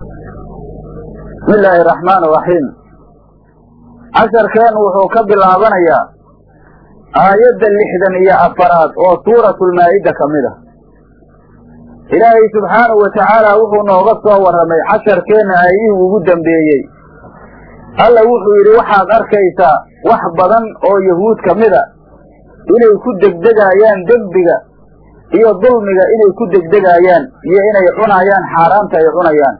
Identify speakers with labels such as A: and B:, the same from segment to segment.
A: bismi illaahi araxmaan araxiim casharkeennu wuxuu ka bilaabanayaa aayadda lixdan iyo afaraad oo suuratulmaa'ida ka mid ah. Ilaahay subxaanahu wa tacaala wuxuu nooga soo warramay casharkeenna aayadihii ugu dambeeyey. Alla wuxuu yidhi waxaad arkaysaa wax badan oo yahuud ka mida inay ku degdegaayaan dembiga iyo dulmiga inay ku degdegaayaan iyo inay cunayaan xaaraanta ay cunayaan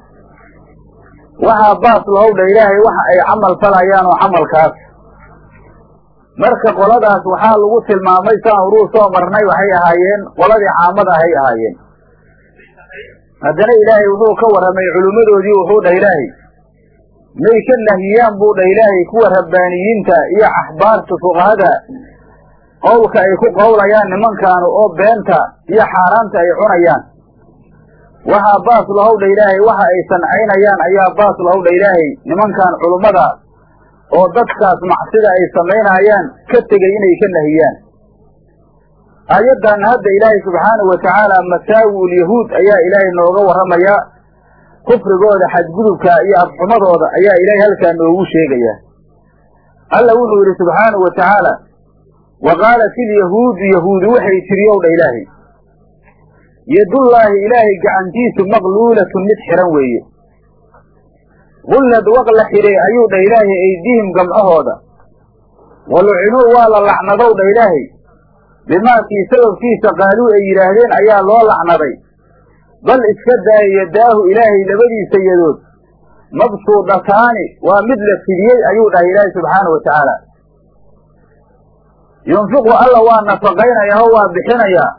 A: waxaa baas lahowdha ilaahay waxa ay camal falayaan oo camalkaas. Marka qoladaas waxaa lagu tilmaamay saan uruu soo marnay waxay ahaayeen qoladii caamada ahay ahaayeen. Haddana ilaahay wuxuu ka warramay culimmadoodii wuxuu dhah ilaahay may ka nahiyaan buu dhah ilaahay kuwa rabbaaniyiinta iyo axbaarta fuqahada qowlka ay ku qowlayaan nimankaanu oo beenta iyo xaaraanta ay cunayaan waxaa baas lahowdha ilaahay waxa ay sancaynayaan ayaa baas lahowdha ilaahay. Nimankan culummada oo dadkaas macsida ay samaynayaan ka tegey inay ka nahiyaan. Aayaddan hadda ilaahay subxaanahu wa tacaala masaawi lyahuud ayaa ilaahay nooga warramayaa kufrigooda xadgudubka iyo afxumadooda ayaa ilaahay halkaa noogu sheegayaa alla wuxuu yidhi subxaanahu wa tacaala wa qaalat ilyahuudu yahuudi waxay tiri ow dha ilaahay yadullaahi ilaahay gacantiisu maqluulatun mid xihan weeye. Gullad waq la xidhay ayuu dha ilaahay aydihim gamcahooda. Walucinuu waa la lacnadow dha ilaahay. Bimaakii sababkiisa qaaluu ay yidhaahdeen ayaa loo lacnaday. Bal iska daaya yadaahu ilaahay labadiisa yadood. Mabsuudataani waa mid la fidiyey ayuu dhahay ilaahay subxaana wa tacaala. Yunfiqu alla waa nafaqaynayaa oo waa bixinayaa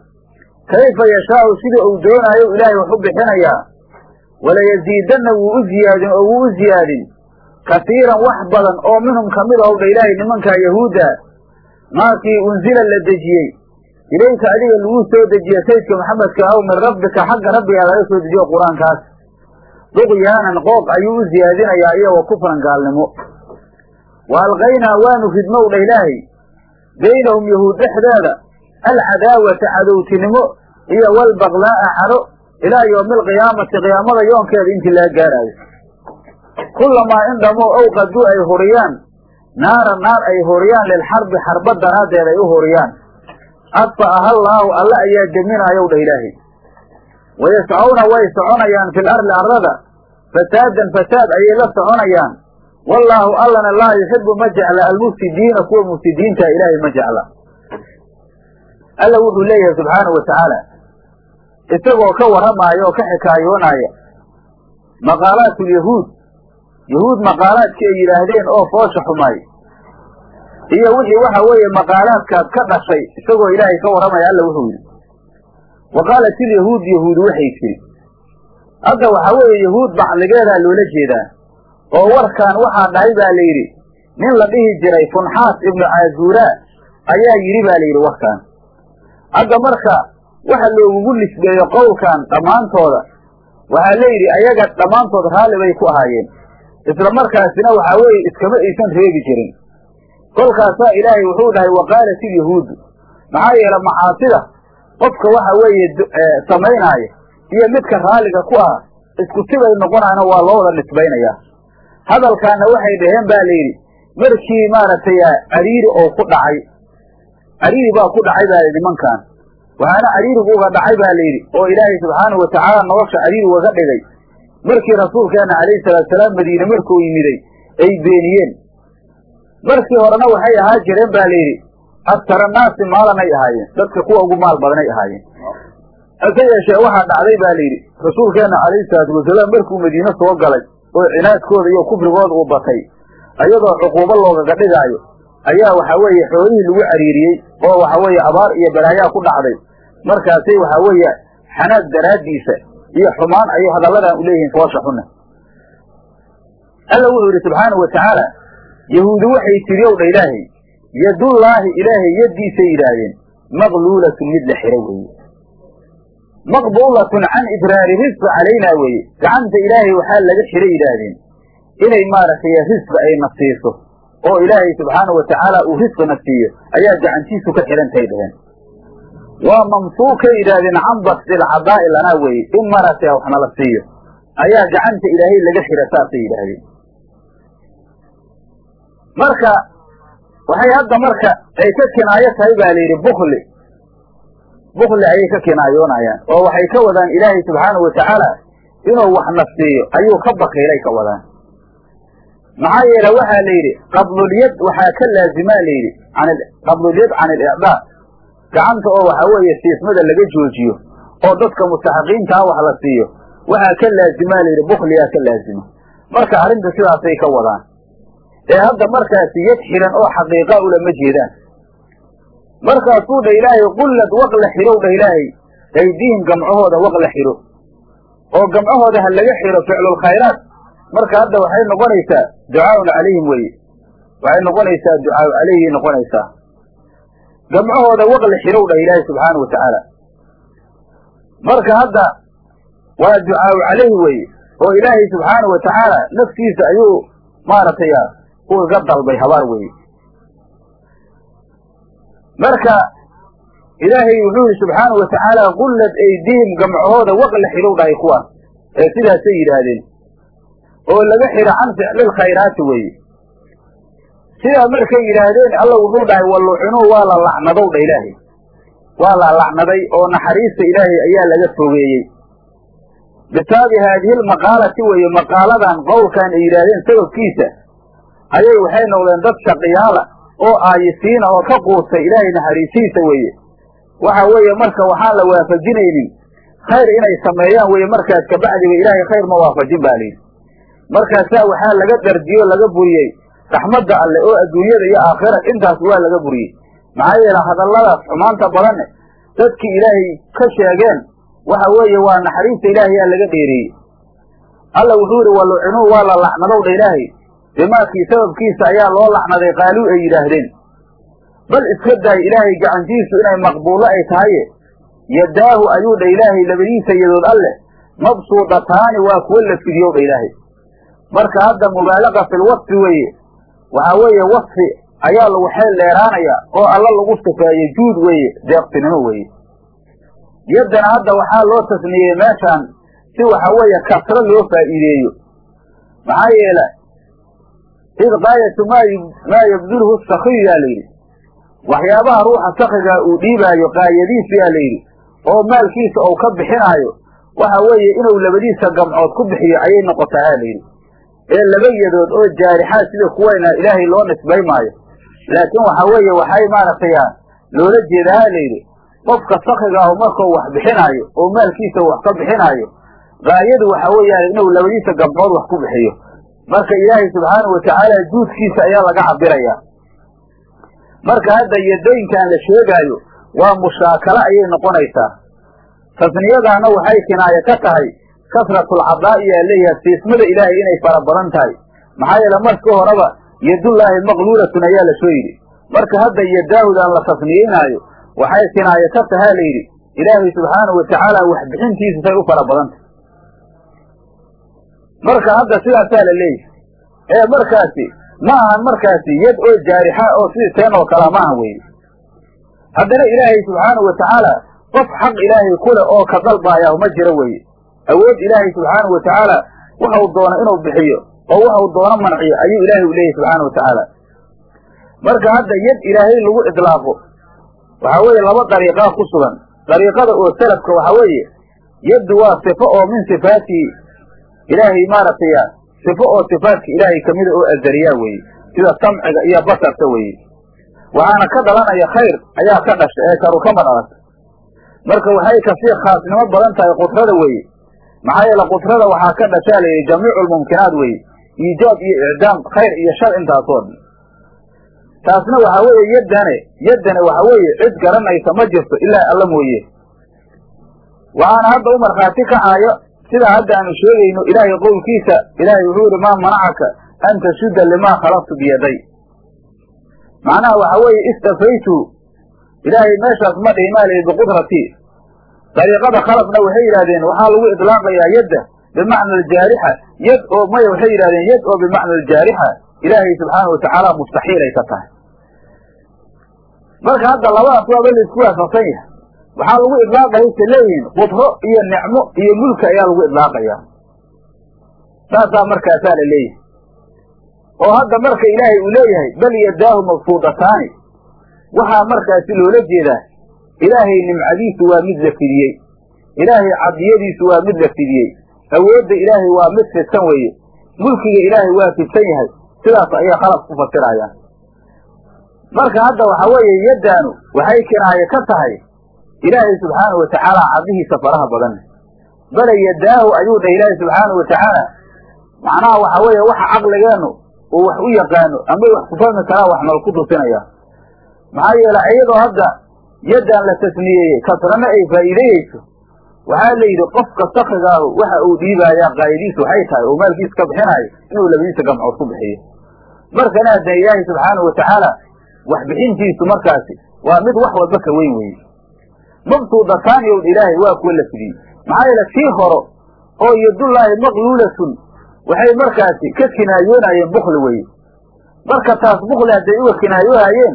A: kayfa yashaau sida uu doonaayo ilaahay wax bixinayaa walayaziidanna wuu u ziyaadin oo wuu u ziyaadin kasiiran wax badan oo minhum ka mid ahw dha ilaahay nimankaa yahuudda maakii unzila la dejiyey ilayka adiga lagu soo dejiye saydka maxamedka aw min rabbika xagga rabbigaa laga soo dejiyo qur'aankaas duqyaanan qooq ayuu u ziyaadinayaa iyo wa kufran gaalnimo wa alqaynaa waanu ridmow dha ilaahay baynahum yahuud dhexdeeda alcadaawata cadowtinimo iyo walbaqlaa'a caro ilaa yowmi alqiyaamati qiyaamada yoonkeeda intii laga gaaraayo kullamaa in dhamoo owqaduu ay huriyaan naara naar ay huriyaan lilxarbi xarba daraaddeed ay u huriyaan adfa'aha allaahu alle ayaa deminaayow dha ilaahay wayascawna way soconayaan fil arli arlada fasaadan fasaad ayay la soconayaan wallaahu allana laa yuxibu ma jecla almufsidiina kuwa mufsidiinta ilaahay ma jecla alla wuxuu leeyahay subxaanahu wa tacaala isagoo ka warramaaya oo ka xikaayoonaya maqaalaatulyahuud yahuud. Maqaalaadkii ay yidhaahdeen oo foosha xumaay. Iyo wixii waxa weeye maqaalaadkaas ka dhashay isagoo ilaahay ka warramaya alla wuxuu yidhi wa qaalat ilyahuud yahuud waxay tiri hadda waxaa weeye yahuud bacligeedaa loola jeedaa oo warkan waxaa dhahay baa la yidhi nin la dhihi jiray funxaas ibnu caazuuraa ayaa yidhi baa la yidhi warkaan hadda marka waxa loogugu nisbeeyo qowlkan dhammaantooda. Waxaa la yidhi ayaga dhammaantood raalli bay ku ahaayeen. Isla markaasina waxaa weeye iskama aysan reebi jirin. Kolkaasaa ilaahay wuxuu dhahay wa qaalat ilyahuudu maxaa yeele macaasida qofka waxa weeye samaynaaya iyo midka raalliga ku ah isku sibay noqonaana waa loo wada nisbaynayaa. Hadalkaana waxay dhaheen ba la yidhi markii maaragtay cariiri oo ku dhacay cariiri baa ku dhacay baa nimankan waxaana cariirigu uga dhacay baa la yidhi oo ilaahay subxaanahu watacaala nolosha cariiri ugaga dhigay. Markii rasuulkeena calayhi salaatusalaam madiine markuu yimiday ay beeniyeen. Markii horena waxay ahaa jireen ba la yidhi aktara naasi maalanay ahaayeen dadka kuwa ugu maal badanay ahaayeen. Hase yeeshee waxaa dhacday ba la yidhi rasuulkeena calayhi salaatu wasalaam markuu madiine soo galay oo cinaadkooda iyo kufrigooda uu batay ayadoo cuquubo loogaga dhigaayo ayaa waxa weeye xoolihii lagu cariiriyey oo waxa weeye abaar iyo balaayaa ku dhacday. Markaasay waxa weeye xanaad daraaddiisa iyo xumaan ayay hadalladan u foosha xunna alla wuxuu yidhi subxaanau wa tacaala yahuudi waxay tiri ow dha ilaahay yadullaahi ilaahay yaddiisay yidhaahdeen maqluulatun mid la xiro weeye. Maqbuulatun can ibraari risqi calaynaa weeye. Gacanta ilaahay waxaa laga xiro yidhaahdeen. Inay maaragtay risqi ay na siiso oo ilaahay subxaanau wa tacaala uu risqina siiyo ayaa gacantiisu ka xidhantay dhaheen. Waa mamsuukay yidhaahdeen can basdil cadaa'i lanaa weeye in maaragtay wax nala siiyo. Ayaa gacanta ilaahay laga xira saasay yidhaahdeen. Marka waxay hadda marka ay ka kinaayo tahay baa la yidhi bukli. Bukli ayay ka kinaayoonayaan oo waxay ka wadaan ilaahay subxaanahu watacaala inuu wax nafsiiyo ayuu ka bakiilay ka wadaan maxaa yeele waxaa la yidhi qabdulyad waxaa ka laazimaa la yidhi qabdulyad can ilicdaa gacanta oo waxaa weeye siismada laga joojiyo oo dadka mustaxiqiintaa wax la siiyo waxaa ka laazimaa la yidhi bukliyaa ka laazima. Marka arrinta sidaasay ka wadaan. Ee hadda markaasi yad xiran oo xaqiiqa ulama jeedaan. Markaasuu dha ilaahay qullad waq la xirow dha ilaahay aydiihim gamcahooda waq la xiro. Oo gamcahooda ha laga xiro ficlulkhayraat marka hadda waxay noqonaysaa ducaaun calayhim weye waxay noqonaysaa ducaau calayhi noqonaysaa. Gamcahooda waq la xirow dhah ilaahay subxaana wa tacaala. Marka hadda waa ducaau calayhi weye oo ilaahay subxaana wa tacaala naftiisa ayuu maaragtay uu iga dalbay habaar weye marka ilaahay wuxuu yihi subxaanau wa tacaala qullad aydiihim gamcahooda waq la xidhow dhahay kuwaas ee sidaasay yidhaahdeen oo laga xidho can ficlilkhayraati weeye. Sidaa markay yidhaahdeen alla wuxuu dhahay wallucinuu waa la lacnadow dha ilaahay. Waa la lacnaday oo naxariista ilaahay ayaa laga fogeeyey. Bisaabi haadihi lmaqaalati weeye maqaaladan qowlkan ay yidhaahdeen sababkiisa ayay waxay noqdeen dad shaqiyaala oo aayisiina oo ka quustay ilaahay naxariisiisa weeye. Waxa weeye marka waxaan la waafajinaynin. Khayr inay sameeyaan weeye markaas kabacdiba ilaahay khayr ma waafajin baa layidhi markaasaa waxaa laga darjiyo laga buriyey raxmadda alle oo adduunyada iyo aakhira intaas waa laga buriyey. Maxaa yeele hadalladaas xumaanta badanne dadkii ilaahay ka sheegeen waxa weeye waa naxariista ilaahay aa laga dheereeyey alla wuxuu yidhi walucinuu waa la lacnadow dha ilaahay. Bimaakii sababkiisa ayaa loo lacnaday qaaluu ay yidhaahdeen. Bal iska daay ilaahay gacantiisu inay maqbuulo ay tahaye yadaahu ayuu dha ilaahay labadiisa yadood alleh mabsuudataani waa kuwo la fidiyow dha ilaahay marka hadda mubaalaqa filwasfi weeye waxaa weeye wasfi ayaa lagu xeel dheeraanaya oo alla lagu sifeeye juud weeye deeqsinimo weeye. Yaddana hadda waxaa loo tasniyey meeshaan si waxa weeye kasro loo faa'iideeyo. Maxaa yeele id qaayatu maa yabdulhu sakiyu yaa la yidhi waxyaabaha ruuxa sakiga uu dhiibaayo qaayadiis yaa la yidhi oo maalkiisa uu ka bixinaayo waxa weeye inuu labadiisa gamcood ku bixiyo ayay noqotaa aa la yidhi ee laba yadood oo jaarixaad sida kuwayna ilaahay loo nisbay maayo. Laakiin waxa weeye waxay maaragtay loola jeedaa la yidhi qofka sakiga ahu markuu wax bixinaayo oo maalkiisa wax ka bixinaayo gaayadu waxa weeyaan inuu labadiisa gamcood wax ku bixiyo. Marka ilaahay subxaanahu watacaala juudkiisa ayaa laga cabirayaa marka hadda yadaynkan la sheegaayo waa mushaakalo ayay noqonaysaa. Tasniyadaana waxay kinaayo ka tahay kasratulcadaa'i yaa leeyahay siismada ilaahay inay fara badan tahay. Maxaa yeele markii horeba yadullaahi maqluulatun ayaa la soo yidhi. Marka hadda yadaahudaan la tasniyeynaayo waxay kinaayo ka tahaa la yidhi ilaahay subxaanahu watacaala waxbixintiisa say u fara badan tahay. Marka hadda sidaasaa la leeyahay. Ee markaasi ma ahan markaasi yad oo jaarixa oo sidii teen oo kalea ma ahan weeye. Haddana ilaahay subxaanahu watacaala qof xaq ilaahay kule oo ka dalbaayah ma jiro weeye awood ilaahay subxaanahu watacaala waxau doono inuu bixiyo oo waxau doono manciyo ayuu ilaahay u leeyahy subxaana watacaala marka hadda yad ilaahay lagu idlaaqo waxaa weeye laba dariiqaa ku sugan. Dariiqada oo salafka waxaa weeye yaddu waa sifo oo min sifaatihi ilaahay maaragtay sifo oo sifaatka ilaahay kamida oo azariyaa weeye sida samciga iyo basarka weeye. Waxaana ka dhalanaya khayr ayaa ka dhasha ee karu kama dhalata marka waxay ka sii khaasnimo badan tahay qudrada weeye maxaa yeele qudrada waxaa ka dhashaa layidhi jamiicu lmumkinaat weeye iijaab iyo icdaam khayr iyo shar intaasoo dhan taasna waxaa weeye yaddane yaddane waxa weeye cid garanaysa ma jirto ilaa alla mooye. Waxaana hadda u markhaati kacaayo sidaa hadda aanu sheegayno ilaahay qowlkiisa ilaahay wuxuu yihi maa manacaka an tashuda limaa khalaqtu biyaday. Macnaha waxa weeye istafaytu ilaahay meeshaas ma dhihi maa lihi biqudratii dariiqada khalafna waxay yidhahdeen waxaa lagu idlaaqayaa yadda bimacna aljaarixa yad oo maya waxay yidhahdeen yad oo bimacna aljaarixa ilaahay subxaana watacaala mustaxiilay ka tahay. Marka hadda labadaas waaba la isku waafaqsan yahay. Waxaa lagu idlaaqaya se leeyihiin qudro iyo nicmo iyo mulka ayaa lagu idlaaqayaa saasaa markaasaa la leeyahay. Oo hadda marka ilaahay uu leeyahay bal yadaahu mabsuudataani waxaa markaasi loola jeedaa ilaahay nimcadiisu waa mid la fidiyey. Ilaahay cadiyadiisu waa mid la fidiyey. Awoodda ilaahay waa mid fidsan weeye. Mulkiga ilaahay waa fidsan yahay. Sidaas ayay khalaq ku fasirayaan marka hadda waxaa weeye yaddaanu waxay kinaaye ka tahay. Ilaahay subxaanahu watacaala cadihiisa faraha badan. Bale yadaahu ayuu dhah ilaahay subxaanahu watacaala macnaha waxa weeye waxa caqligeennu uu wax u yaqaano ama wax ku fahmi karaa wax nal ku tusinaya maxaa yeele iyadoo hadda yaddan la tasniyeeyey kasrana ay faa'iidayeyso waxaa la yidhi qofka sakigaahu waxa uu dhiibaayaa qaayadiisu waxay tahay oo maalkiisa ka bixinaayo inuu labadiisa gamcood ku bixiyo. Markana hadda ilaahay subxaanahu watacaala wax bixintiisu markaasi waa mid wax walba ka weyn weye mabsuudataani own ilaahay waa kuwa la fidiyey. Maxaa yeele tii horo oo yadullaahi maqluulatun waxay markaasi ka kinaayoonayeen bukli weye marka taas bukli hadday uga kinaayoohayeen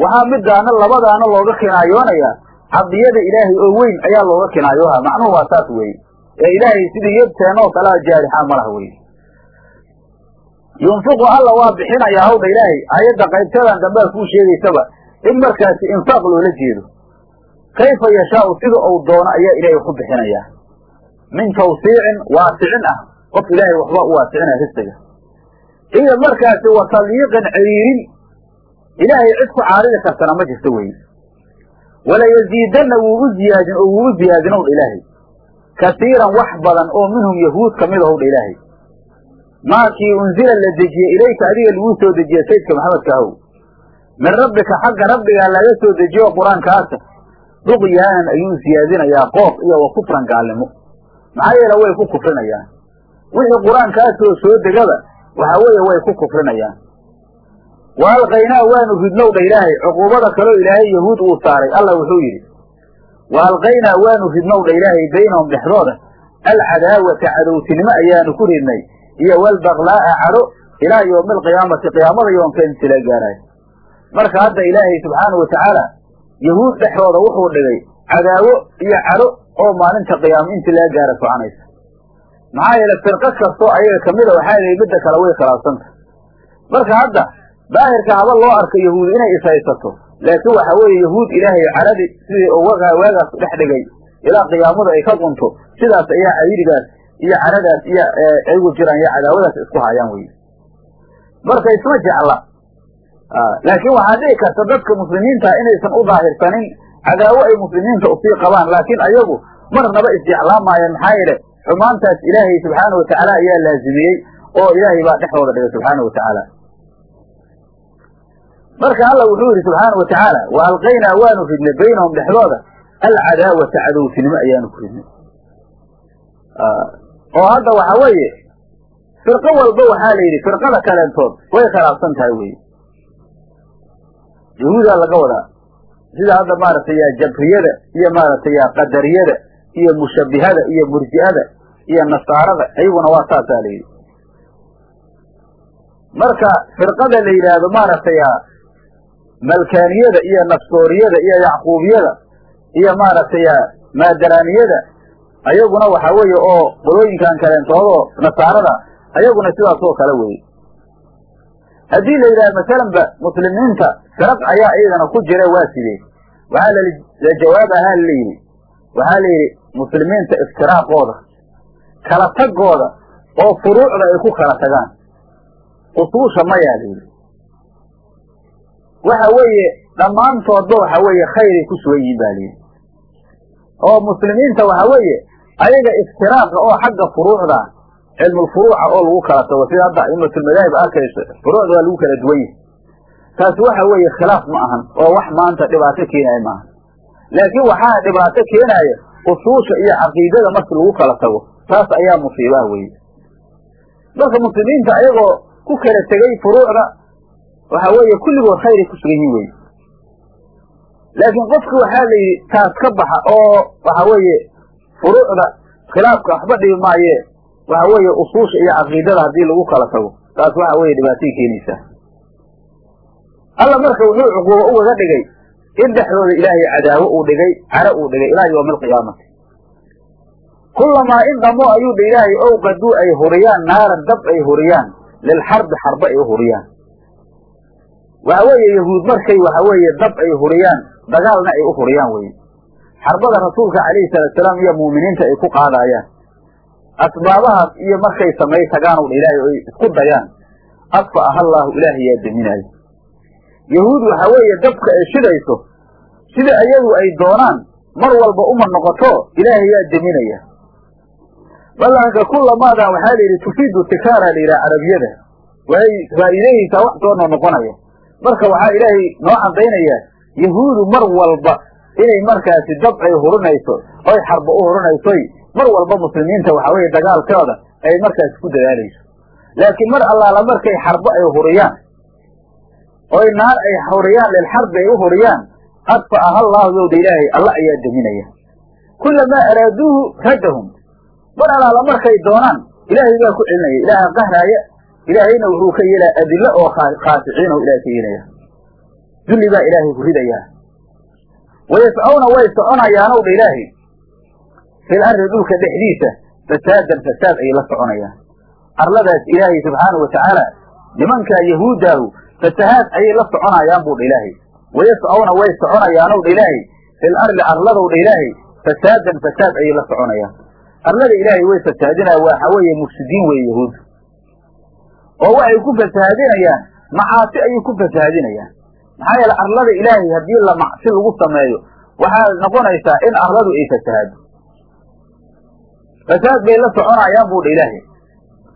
A: waxaa midaana labadaana looga kinaayoonayaa cadiyada ilaahay oo weyn ayaa looga kinaayooha macnuhu waa saas weeye ee ilaahay sidii yadteenoo kalaa jaarixa ma laha weye yunfiqu alla waa bixinayaa hawdha ilaahay? Ayadda qaybtadan dambea kuu sheegaysaba. In markaasi infaaq loola jeedo. Kayfa yashaau? Sida uu doono ayaa ilaahay wax u bixinayaa min tawsiicin waasicin ah. Qof ilaahay waxba u waasicinaya risqiga iyo markaasi wa talyiiqin ciriirin ilaahay cid ku caaridi kartana ma jirto weye wala yaziidanna wuu u ziyaadin oo wuu u ziyaadin owdha ilaahay. Kasiiran wax badan oo minhum yahuud ka mid howdha ilaahay. Maakii unzila la dejiyey ilayka adiga laguu soo dejiye saydka maxamedka ahow. Min rabbika xagga rabbigaa laga soo dejiyo qur'aankaasa duqyaanan ayuu siyaadinayaa qoof iyo wa kufran gaalnimo. Maxaa yeele way ku kufrinayaan. Wixii qur'aankaasoo soo degaba waxa weeye way ku kufrinayaan wa alqaynaa waanu ridnowdha ilaahay cuquubada kaloo ilaahay yahuud uu saaray allah wuxuu yidhi wa alqaynaa waanu ridnowdha ilaahay baynahum dhexdooda alcadaawata cadowtinimo ayaanu ku ridnay iyo walbaklaa'a cadho ilaa yowmi alqiyaamati qiyaamada yoonka inti la gaarayo marka hadda ilaahay subxaanahu watacaala yahuud dhexdooda wuxuu dhigay cadaawo iyo cadho oo maalinta qiyaamo intii laga gaara soconaysa. Maxaa yeele firqo kastoo ayaga kamida waxaa lihi midda kale way khilaafsanta marka hadda daahirka haba loo arko yahuud inay ishaysato laakiin waxa weeye yahuud ilaahay cadhadi sidii waagaas dhex dhigay. Ilaa qiyaamadu ay ka qunto sidaas ayaa cayirigaas iyo cadhadaas iyo aygu jiraan iyo cadaawadaas isku hayaan wey marka isma jecla. Laakiin waxaa dhici karta dadka muslimiinta inaysan u daahirsanin cadaawo ay muslimiinta u sii qabaan laakiin ayagu marnaba isjeclaamaayeen maxaa yeele xumaantaas ilaahay subxaana watacaala ayaa laazimiyey oo ilaahay baa dhexdooda dhigay subxaana watacaala marka alla wuxuu yidhi subxaana wa alqaynaa waanu ridnay baynahum dhexdooda alcadaawata cadowtinimo ayaanu ku ridnay. Oo hadda waxa weeye firqo walba waxaa la yidhi firqada kaleentood way khilaafsan tahay weye yahuudaa laga wadaa sida hadda maaragtay ya jabriyada iyo maaragtay ya qadariyada iyo mushabihada iyo murji'ada iyo nasaarada iyaguna waa saasaa la yidhi. Marka firqada la yidhaahdo maaragtay malkaaniyada iyo nafsooriyada iyo yacquubiyada iyo maaragtay ya maadaraaniyada ayaguna waxaa weeye oo qolooyinkan kaleentoodoo nasaarada ayaguna sidaas oo kale weye haddii la yidhaha masalanba muslimiinta firaq ayaa iyagana ku jira waa sidee? Waxaa la jawaab ahaa la yidhi waxaa la yidhi muslimiinta iftiraaqooda kala tagooda oo furuucda ay ku kala tagaan. Usuusha mayaa la yidhi waxa weeye dhammaantoodba waxa weeye khayray ku sugan yihiin ba la yidhi oo muslimiinta waxa weeye ayaga iftiraaqa oo xagga furuucda cilmulfuruuca oo lagu kala tago sida hadda imatulmadaahib arkayso furuucda waa lagu kala duwan yahay. Taasi waxa weeye khilaaf ma ahan oo wax maanta dhibaato keenaya maaha laakiin waxaa dhibaato keenaya usuusha iyo caqiidada marki lagu kala tago taas ayaa musiibaha weye marka muslimiinta ayagoo ku kala tegey furuucda waxa weeye kulligood khayray ku sugan yihiin weye laakiin qofki waxaa la yidhi taas ka baxa oo waxa weeye furuucda khilaafka waxba dhibi maaye waxa weeye usuusha iyo caqiidada haddii lagu kala tago. Taas waxa weeye dhibaatay keenaysaa. Alla marka wuxuu cuquubo ugaga dhigay in dhexdooda ilaahay cadaawo uu dhigay caro uu dhigay ilaa yowmi alqiyaamati kullamaa in dhamo ayuu dha ilaahay owqaduu ay huriyaan naaran dab ay huriyaan lilxarbi xarba ay u huriyaan waxa weeye yahuud markay waxa weeye dab ay huriyaan dagaalna ay u huriyaan weye xarbada rasuulka calayhi salaatusalaam iyo muuminiinta ay ku qaadaayaan asbaabahaas iyo markay samay tagaanow dha ilaahay oy isku dayaan. Adfa ahallaahu ilaahay yaa deminaayo yahuud waxa weeye dabka ay shidayso sida iyadu ay doonaan mar walba uma noqoto ilaahay yaa deminaya ballanka kulamaadan waxaa la yidhi tufiidu tikaara la yidhaha carabiyada waxay faa'iidayeysaa wax soo noqnoqonaya marka waxaa ilaahay noo caddaynaya yahuudu mar walba inay markaasi dab ay hurinayso oy xarba u hurinaysoy mar walba muslimiinta waxa weeye dagaalkooda ay markaasi ku dadaalayso. Laakiin mar allaala markay xarbo ay huriyaan oy naar ay huriyaan lilxarbi ay u huriyaan adfa ahallaahu yowdha ilaahay alla ayaa deminaya kulamaa araaduuhu radahum mar allaala markay doonaan ilaahay baa ku celinaya ilaaha qahraaya ilaahayna wuxuu ka yeelaya adilo oo khaasiciin oo ilahay ka yeelaya. Dulli baa ilaahay ku ridayaa. Wayascawna way soconayaanow dha ilaahay? Fil arri dhulka dhexdiisa fasaadan fasaad ayay la soconayaan. Arladaas ilaahay subxaanau watacaala nimankaa yahuuddaahu fasahaad ayay la soconayaan buu dha ilaahay. Wayascawna way soconayaanow dha ilaahay? Fil arli arladow dha ilaahay fasaadan fasaad ayay la soconayaan. Arlada ilaahay way fasaadinaya waxa weeye mufsidiin weeye yahuud oo waxay ku fasahaadinayaan macaasi ayay ku fasahaadinayaan maxaa yeele arlada ilaahay haddii la macsi lagu sameeyo waxaa noqonaysaa in arladu ay fasahaado fasaad bay la soconayaan buu dha ilaahay.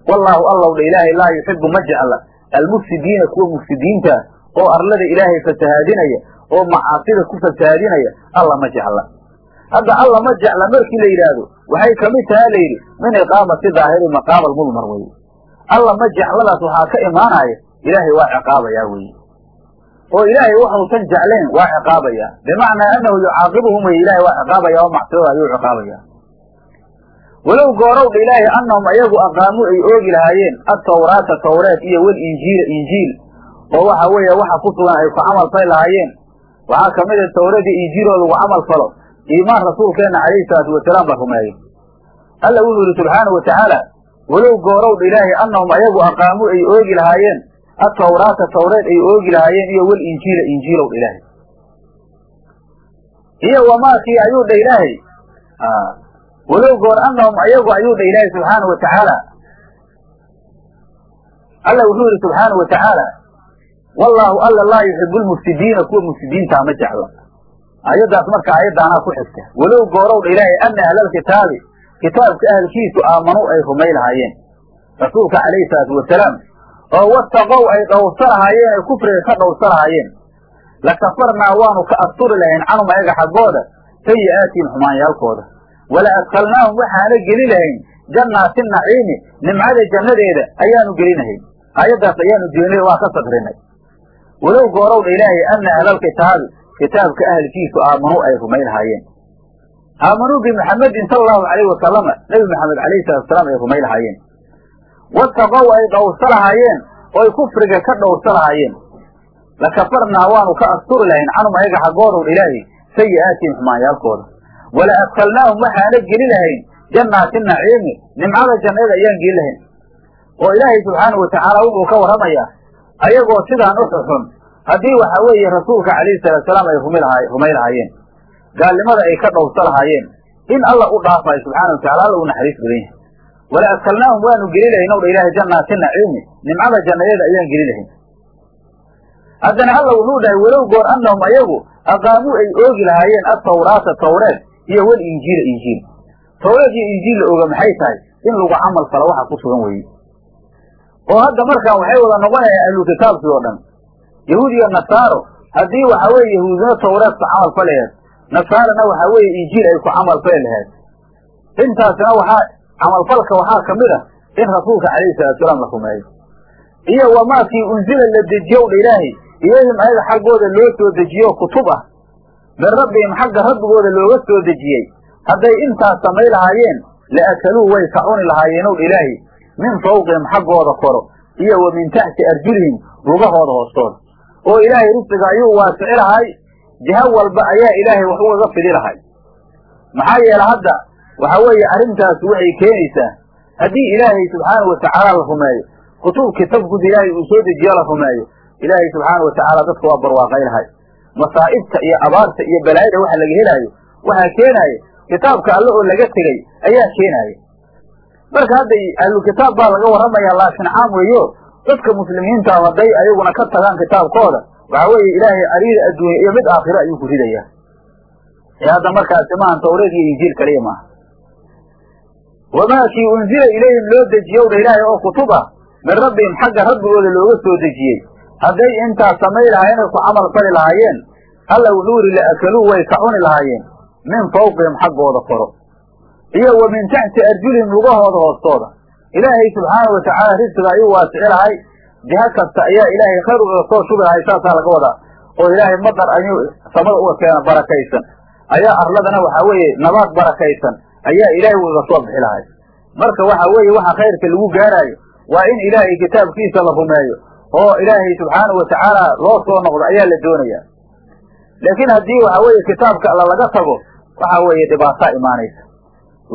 A: Wallaahu allow dha ilaahay laa yuxibu ma jecla almufsidiina kuwa mufsidiinta oo arlada ilaahay fasahaadinaya oo macaasida ku fasahaadinaya alla ma jecla. Hadda alla ma jecla markii la yidhaahdo waxay ka mid taha la yidhi min iqaamati daahiri maqaama almudmar weye alla ma jecladaas waxaa ka imaanaya ilaahay waa ciqaabayaa weye oo ilaahay waxuusan jeclayn waa ciqaabayaa. Bimacnaa anahu yucaaqibuhum weye ilahay waa ciqaabaya oo macsidooda ayuu ciqaabaya walow goorowdha ilaahay annahum ayagu aqaamu ay oogi lahaayeen atawraata tawreed iyo walinjiila injiil oo waxa weeye waxa ku sugan ay ku camal fali lahaayeen. Waxaa ka mid a tawreed iyo injiiloo lagu camal falo. Iimaan rasuulkeenna calayhi salaatu wasalaam la rumeeyo alla wuxuu yidhi subxaana wa tacaala walow goorowdha ilaahay annahum ayagu aqaamu ay oogi lahaayeen. Atawraata tawreed ay oogi lahaayeen iyo walinjiila injiilow dha ilaahay. Iyo wamaakii ayuu dha ilaahay? Walow goor annahum ayagu ayuu dha ilaahay subxaana wa alla wuxuu yidhi subxaana wa tacaala alla laa yuxibu lmufsidiina kuwa mufsidiintaa ma jecla ayaddaas marka ayaddaanaa ku xigta. Walow goorow dha ilaahay ana ahlalkitaabi kitaabka ahalkiisu aamanuu ay rumay lahaayeen. Rasuulka calayhi salaatu wasalaam oo wataqow ay dhowrsa lahaayeen ay kufriga ka dhowrsa lahaayeen. Lakafarnaa waanu ka asturi lahayn canhum ayaga xaggooda sayi'aatihim xumaanyaalkooda. Wala adkalnaahum waxaana geli lahayn jannaati naciimi nimcada jannadeeda ayaanu gelinahayn aayaddaas ayaanu jeenay waa ka sakrinay walow goorowdha ilaahay ana ahlalkitaabi kitaabka ahalkiisu aamanuu ay rumay lahaayeen aamanuu bimuxamedin sala allahu alayhi wasalama nebi maxamed alayhi salatu wasalaam ay rumay lahaayeen. Wataqow ay dhowrsa lahaayeen oy kufriga ka dhowrsa lahaayeen. Lakafarnaa waanu ka asturi lahayn canhum ayaga xaggoodow ilaahay sayi'aatihim xumaanyaalkooda wala adkalnaahum waxaana geli lahayn jannaati naciimi nimcada jannada ayaan geli lahayn. Oo ilaahay subxaanau watacaala wuxuu ka warramayaa ayagoo sidaan u xuxun haddii waxa weeye rasuulka calayhi salaatusalaam ay rumay lahaayeen gaalnimada ay ka dhowrsa lahaayeen in alla u dhaafayo subxana wa tacala alla u naxariis badan yahay. Wala adkalnaahum waanu geli lahayn ow dha jannaati naciimi nimcada jannadeeda ayaan geli lahayn. Haddana alla wuxuu dhahay walow goor annahum ayagu aqaamuu ay oogi lahaayeen atawraata tawreed iyo wal injiila injiil. Tawreed iyo injiil la oga maxay tahay? In lagu camal falo waxa ku sugan weeye. Oo hadda markaan waxay wada noqonayaan ahlu kitaabkii oo dhan yahuud iyo nasaaro haddii waxa weeye yahuudna tawreed ku camal falaheed nasaarana waxa weeye injiil ay ku camal fali laheed intaasna waxaa camalfalka waxaa ka mid a in rasuulka calayhi salaatusalaam la rumeeyo. Iyo wamaakii unzila la dejiyow dha ilaahay ilayhim ayaga xaggooda loo soo dejiyo kutub ah. Min rabbihim xagga rabbigooda looga soo dejiyey. Hadday intaas samay lahaayeen la akaluu way ka cuni lahaayeen ow dha ilaahay min fawqihim xaggooda koro iyo wa min taxti arjulihim lugahooda hoostooda oo ilaahay risqiga ayuu waasici lahay jiho walba ayaa ilaahay wax ugaga fidi lahay. Maxaa yeele hadda waxa weeye arrintaas waxay keenaysaa haddii ilaahay subxaanau watacaala la rumeeyo kutub kitabkud ilaahay uu soo dejiyo la rumeeyo ilaahay subxaana watacaala dadka waa barwaaqaylahay masaa'ibta iyo abaarta iyo balaayada waxa laga helaayo waxaa keenaaya kitaabka alle oo laga tegey ayaa keenaaya marka hadda ahlu kitaab baa laga warramaya laakiin caam weeyo dadka muslimiinta hadday ayaguna ka tagaan kitaabkooda waxa weeye ilaahay ariida adduunya iyo mid aakhiro ayuu ku ridayaa. Ee hadda markaasi maahan tawreed iyo injiil kaliya maaha wamaa kii unzila ilayhim loo dejiyowdha ilaahay oo kutub ah min rabbihim xagga rabbigooda looga soo dejiyey. Hadday intaas samay lahaayeen ay ku camal fali lahaayeen alla wuxuu yidhi la'akaluu way ka cuni lahaayeen min fawqihim xaggooda koro. Iyo wa min taxti arjulihim lugahooda hoostooda. Ilaahay subxaana watacaala risqiga ayuu waasici lahay jiha kasta ayaa ilaahay khayr uga soo shubi lahay saasaa laga wadaa. Oo ilaahay madar ayuu samada uga keena barakaysan. Ayaa arladana waxaa weeye nabaad barakaysan. Ayaa ilaahay ugaga soo bixi lahay. Marka waxa weeye waxa khayrka lagu gaaraayo waa in ilaahay kitaabkiisa la rumeeyo. Oo ilaahay subxaanau watacaala loo soo noqdo ayaa la doonaya laakiin haddii waxa weeye kitaabka alla laga tago waxa weeye dhibaataa imaanaysa.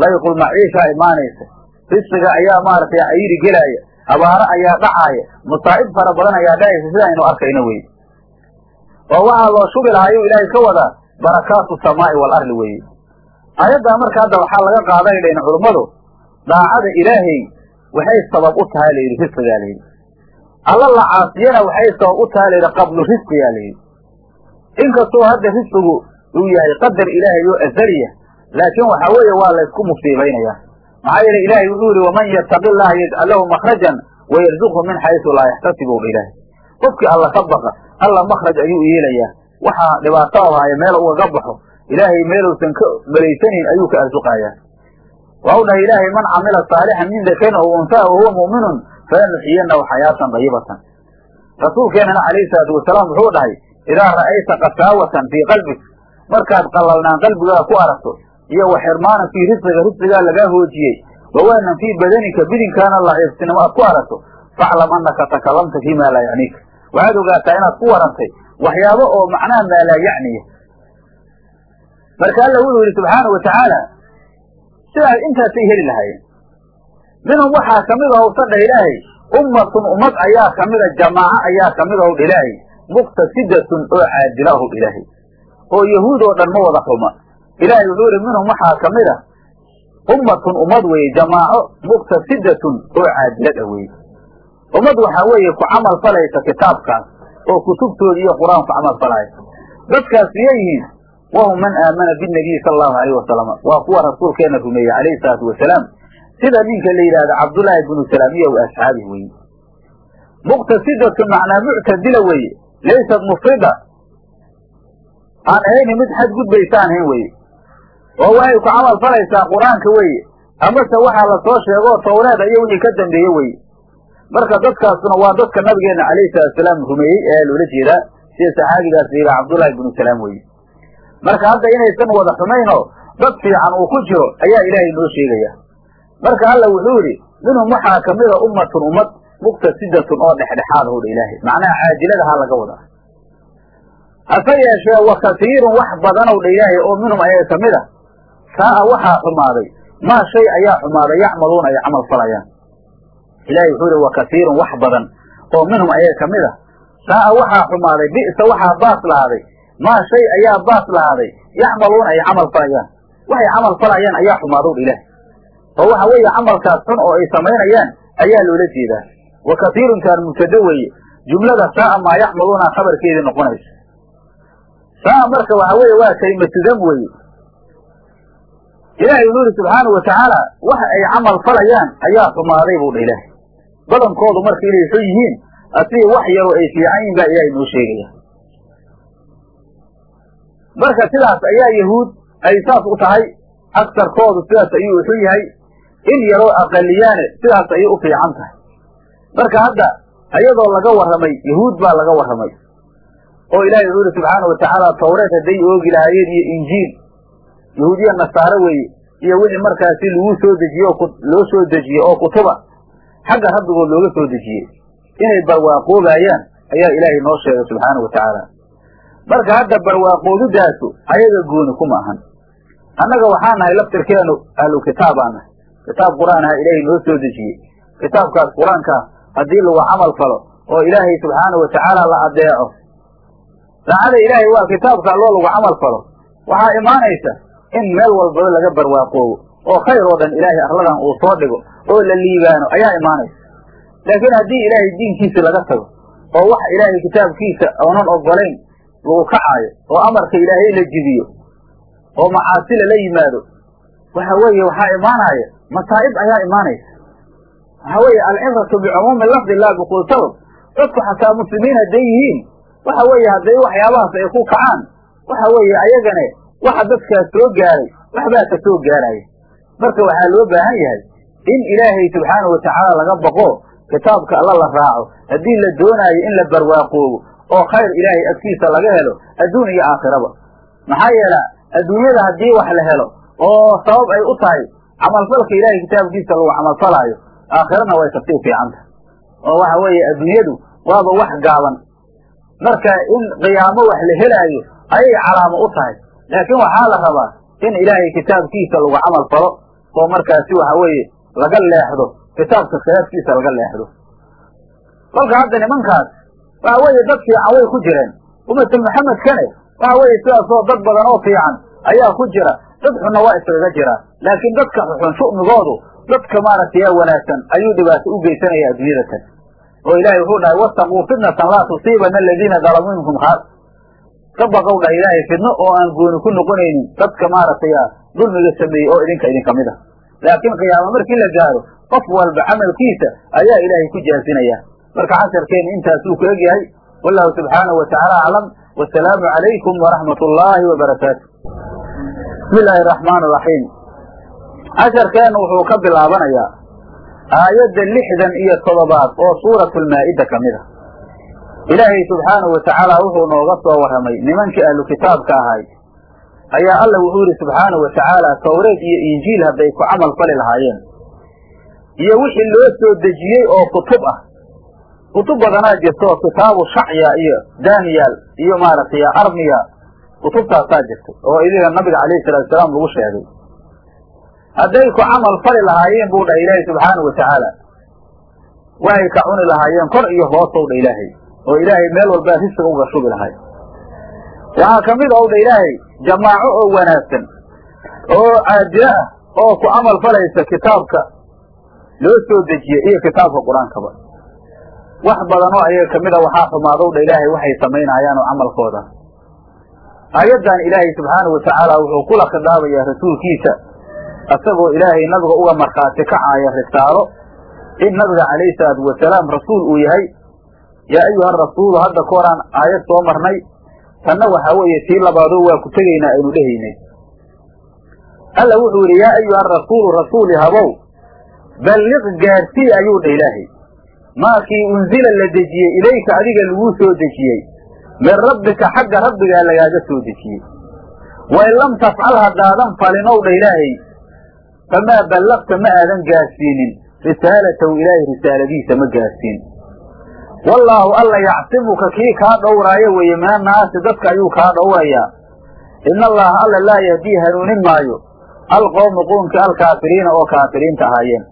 A: Layqul maciishaa imaanaysa. Risqiga ayaa maaragtay ayiri gelaaya abaaro ayaa dhacaaya masaa'ib fara badan ayaa dhacaysa sida aynu arkayno weye oo waxaa loo shubi lahaa ayuu ilaahay ka wadaa barakaatu samaa'i waalarli weeye aayaddaa marka hadda waxaa laga qaaday dhayn culummadu daacada ilaahay waxay sabab u tahay layidhi risqigaa layidhi. Alla la caasiyana waxay sabab u tahay layidhi qablu risqigaa layidhi. Inkastoo hadda risqigu uu yahay qadar ilaahay oo azaliya laakiin waxa weeye waa laysku musiibaynayaa maxaa yeele ilaahay wuxuu yihi waman yattaqi llaha yajcal lahu makhrajan wayarzuqhu min xaysu laa yaxtasibu dha ilaahay qofkii alla ka baqa alla makraj ayuu yeelayaa. Waxaa dhibaato ahaayo meel ugaga baxo ilaahay meeluusan ka malaysanayn ayuu ka arsuqayaa waxau dhahay ilaahay man camila saalixan min dakarin aw unsaa wahuwa mu'minun falanuxiyanahu xayaatan dayibatan rasuulkeenana calayhi salaatu wasalaam wuxuu dhahay idaa ra'ayta qasaawatan fii qalbik. Markaad qallalnaan qalbigaa ku aragto iyo wa xirmaanan fii risqiga risqigaa lagaa hoojiyey. Wawaanan fii badanika bidinkaana laciiftinimo aad ku aragto faclam annaka takalamta fii maa laa yacniika waxaad ogaataa inaad ku warantay waxyaabo oo macnaha maa laa yacniya marka alla wuxuu yidhi subxaanau watacaala sidaas intaasay heli lahaayeen. Minhum waxaa ka mid ah owsadha ilaahay ummatun ummad ayaa kamida jamaaco ayaa ka mid ahu ilaahay muqtasidatun oo caadila ahu ilaahay. Oo yahuud oo dhan ma wada xuma ilaahay wuxuu yihi minhum waxaa ka mid a ummatun ummad weeye jamaaco muqtasidatun oo caadilad ah weeye. Ummad waxaa weeye ku camal falaysa kitaabkaas oo kutubtooda iyo qur'aan ku camal falaya dadkaas miyay yihiin wahum man aamana binabiyi sala allahu alayh wasalama waa kuwa rasuulkeena rumeeyey calayhi salaatu wasalaam sida ninka la yidhahda cabdullaahi bnu salaamiya wa asxaabi weeye. Muqtasidatun macnaa muctadila weeye laysat mufrida. Aan ahayni mid xadgudbaysa aan ahayn weye oo waxay ku camal falaysaa qur'aanka weeye amase waxaa la soo sheegoo tawreeda iyo wixii ka dambeeye weye marka dadkaasuna waa dadka nabigeena calayhi salaatusalaam rumeeyey ayaa loola jeedaa sida saxaabigaas la yidhaha cabdullaahi bnu salaam weye marka hadda inaysan wada xumaynoo dad fiican uu ku jiro ayaa ilaahay noo sheegaya. Marka alla wuxuu yidhi minhum waxaa kamida ummatun ummad muqtasidatun oo dhexdhexaad howdha ilaahay. Macnaha caajiladahaa laga wadaa hase yeeshee wa kasiirun wax badanow dha ilaahay oo minhum ayaga ka mid a saa'a waxaa xumaaday. Maa shay ayaa xumaaday yacmaluuna ay camal falayaan. Ilahay wuxuu yihi wa kasiirun wax badan. Oo minhum ayaga ka mid a saa'a waxaa xumaaday bi'sa waxaa baas lahaaday. Maa shay ayaa baas lahaaday yacmaluuna ay camal falayaan. Waxay camal falayaan ayaa xumaadow dha ilaahay oo waxa weeye camalkaas xun oo ay samaynayaan ayaa loola jeedaa. Wa kasiirunkaan mubtado weeye. Jumlada saa'a maa yacmaluuna khabarkeedii noqonaysa. Saa'a marka waxa weeye waa kalimatu dam weeye ilaahay wuxuu yidhi subxaanau watacaala wax ay camal falayaan ayaa xumaaday buu dha ilaahay badankoodu marka inay xun yihiin asigi wax yaroo ay fiican yihiin baa ilaahay noo sheegaya marka sidaas ayaa yahuud ay saas u tahay agsarkoodu sidaas ayuu u xun yahay in yaroo aqaliyaane sidaas ayay u fiican tahay. Marka hadda ayadoo laga warramay yahuud baa laga warramay oo ilaahay wuxuu yihi subxaana watacaala tawreed hadday oogi lahaayeen iyo injiil yahuudiya nasaare weeye iyo wixii markaasi lagu soo dejiye loo soo dejiyey oo kutuba xagga rabbigood looga soo dejiyey inay barwaaqoobayaan ayaa ilaahay noo sheegay subxaana watacaala marka hadda barwaaqoodidaasu ayaga gooni kuma ahan. Annaga waxaa nahay laftirkeenu ahlu kitaab aa nahay. Kitaab qur'aan aha ilaahay noo soo dejiyey kitaabkaas qur'aankaa haddii lagu camal falo oo ilaahay subxaana wa tacaala la adeeco daacada ilaahay waa kitaabka alloo lagu camal falo. Waxaa imaanaysa in meel walbaba laga barwaaqoobo oo khayr oo dhan ilaahay arladan uu soo dhigo oo la liibaano ayaa imaanaysa. Laakiin haddii ilaahay diinkiisa laga tago oo wax ilaahay kitaabkiisa oonan ogolayn lagu kacaayo oo amarka ilaahay la jibiyo oo macaasi lala yimaado waxa weeye waxaa imaanaya masaa'ib ayaa imaanaysa. Waxa weeye alcibratu bicumuumi lafdi laa bikuul sabab. Dadku xataa muslimiin hadday yihiin waxa weeye hadday waxyaabahaas ay ku kacaan waxa weeye ayagane waxa dadkaas soo gaaray waxbaa ka soo gaaraya marka waxaa loo baahan yahay in ilaahay subxaanahu watacaala laga baqo kitaabka alla la raaco haddii la doonaayo in la barwaaqoobo oo khayr ilaahay agtiisa laga helo adduun iyo aakhiraba. Maxaa yeela adduunyada haddii wax la helo oo sabab ay u tahay camalfalka ilaahay kitaabkiisa lagu camalfalaayo aakhirana way ka sii fiicanta. Oo waxa weeye adduunyadu waaba wax gaaban. Marka in qiyaamo wax la helaayo ayay calaamo u tahay laakiin waxaa la rabaa in ilaahay kitaabkiisa lagu camal falo oo markaasi waxa weeye laga leexdo kitaabka khilaafkiisa laga leexdo. Kolka hadda nimankaas waxa weeye dad fiican way ku jireen. Ummatul maxamedkane waxa weeye sidaasoo dad badan oo fiican ayaa ku jira. Dad xunna waa iskaga jira. Laakiin dadka xun shu'migoodu dadka maaragtay wanaagsan ayuu dhibaato u geysanaya adduunyada tan oo ilahay wuxuu dhahay wataquu fitnatan laa tusiibana aladiina dalamuu minkum khaas ka baqow dhah ilaahay fidno oo aan gooni ku noqonaynin dadka maaragtay dulmiga sameeyey oo idinka idinka mid a laakiin qiyaamo markii la gaaro qof walba camalkiisa ayaa ilaahay ku jaasinaya marka casharkeena intaasuu ku egyahay wallahu subxaanahu watacaala aclam. Wasalaamu calaykum waraxmat ullaahi wabarakaatu bismi illaahi araxmaan raxiim casharkeenu wuxuu ka bilaabanayaa aayadda lixdan iyo toddobaad oo suuratu lmaa'ida ka mid a ilaahay subxaanahu watacaala wuxuu nooga soo warramay. Nimankii ahlu kitaabka ahay ayaa alla wuxuu yidhi subxaanahu watacaala tawreed iyo injiil hadday ku camal fali lahaayeen. Iyo wixii loo soo dejiyey oo kutub ah. Kutub badanaa jirto kitaabu shacya iyo daniel iyo maaragtay armiya kutubtaasaa jirtay oo idiga nabiga calayhi salaatusalaam lagu sheegay. Hadday ku camal fali lahaayeen buu dhahay ilaahay subxaanahu watacaala waxay ka cuni lahaayeen kor iyo hoosow dha ilaahay oo ilaahay meel walbaa risiga uga shubi lahay. Waxaa ka mid ow dha ilaahay jamaaco oo wanaagsan oo caadilo ah oo ku camal falaysa kitaabka loo soo dejiyey iyo kitaabka qur'aankaba wax badan oo ayaga ka mid a waxaa xumaadow dha ilaahay waxay samaynayaan oo camalkooda. Aayaddan ilaahay subxaanahu watacaala wuxuu kula khidaabayaa rasuulkiisa isagoo ilaahay nabiga uga markhaati kacaaya risaalo in nabiga calayhi salaatu wasalaam rasuul uu yahay yaa ayuha rasuulu hadda ka horaan aayad soo marnay. Tanna waxaa weeye tii labaadoo waa ku tegaynaa aynu dhehaynay alla wuxuu yidhi yaa ayuha rasuulu rasuuli habow balliq gaarsii ayuu dha ilaahay. Maakii unzila la dejiyey ilayka adiga laguu soo dejiyey. Min rabbika xagga rabbigaa lagaaga soo dejiyey. Wain lam tafcal haddaadan falinow dha ilaahay. Famaa ballaqta ma aadan gaarsiinin. Risaalatahu ilaahay risaaladiisa ma gaarsiin wallaahu alla yacsimuka kii kaa dhowraayo weeye min annaasi dadka ayuu kaa dhowrayaa. Ina allaha alla laa yahdii hanuunin maayo. Alqowmi qoomkii alkaafiriina oo kaafiriinta ahaayeen.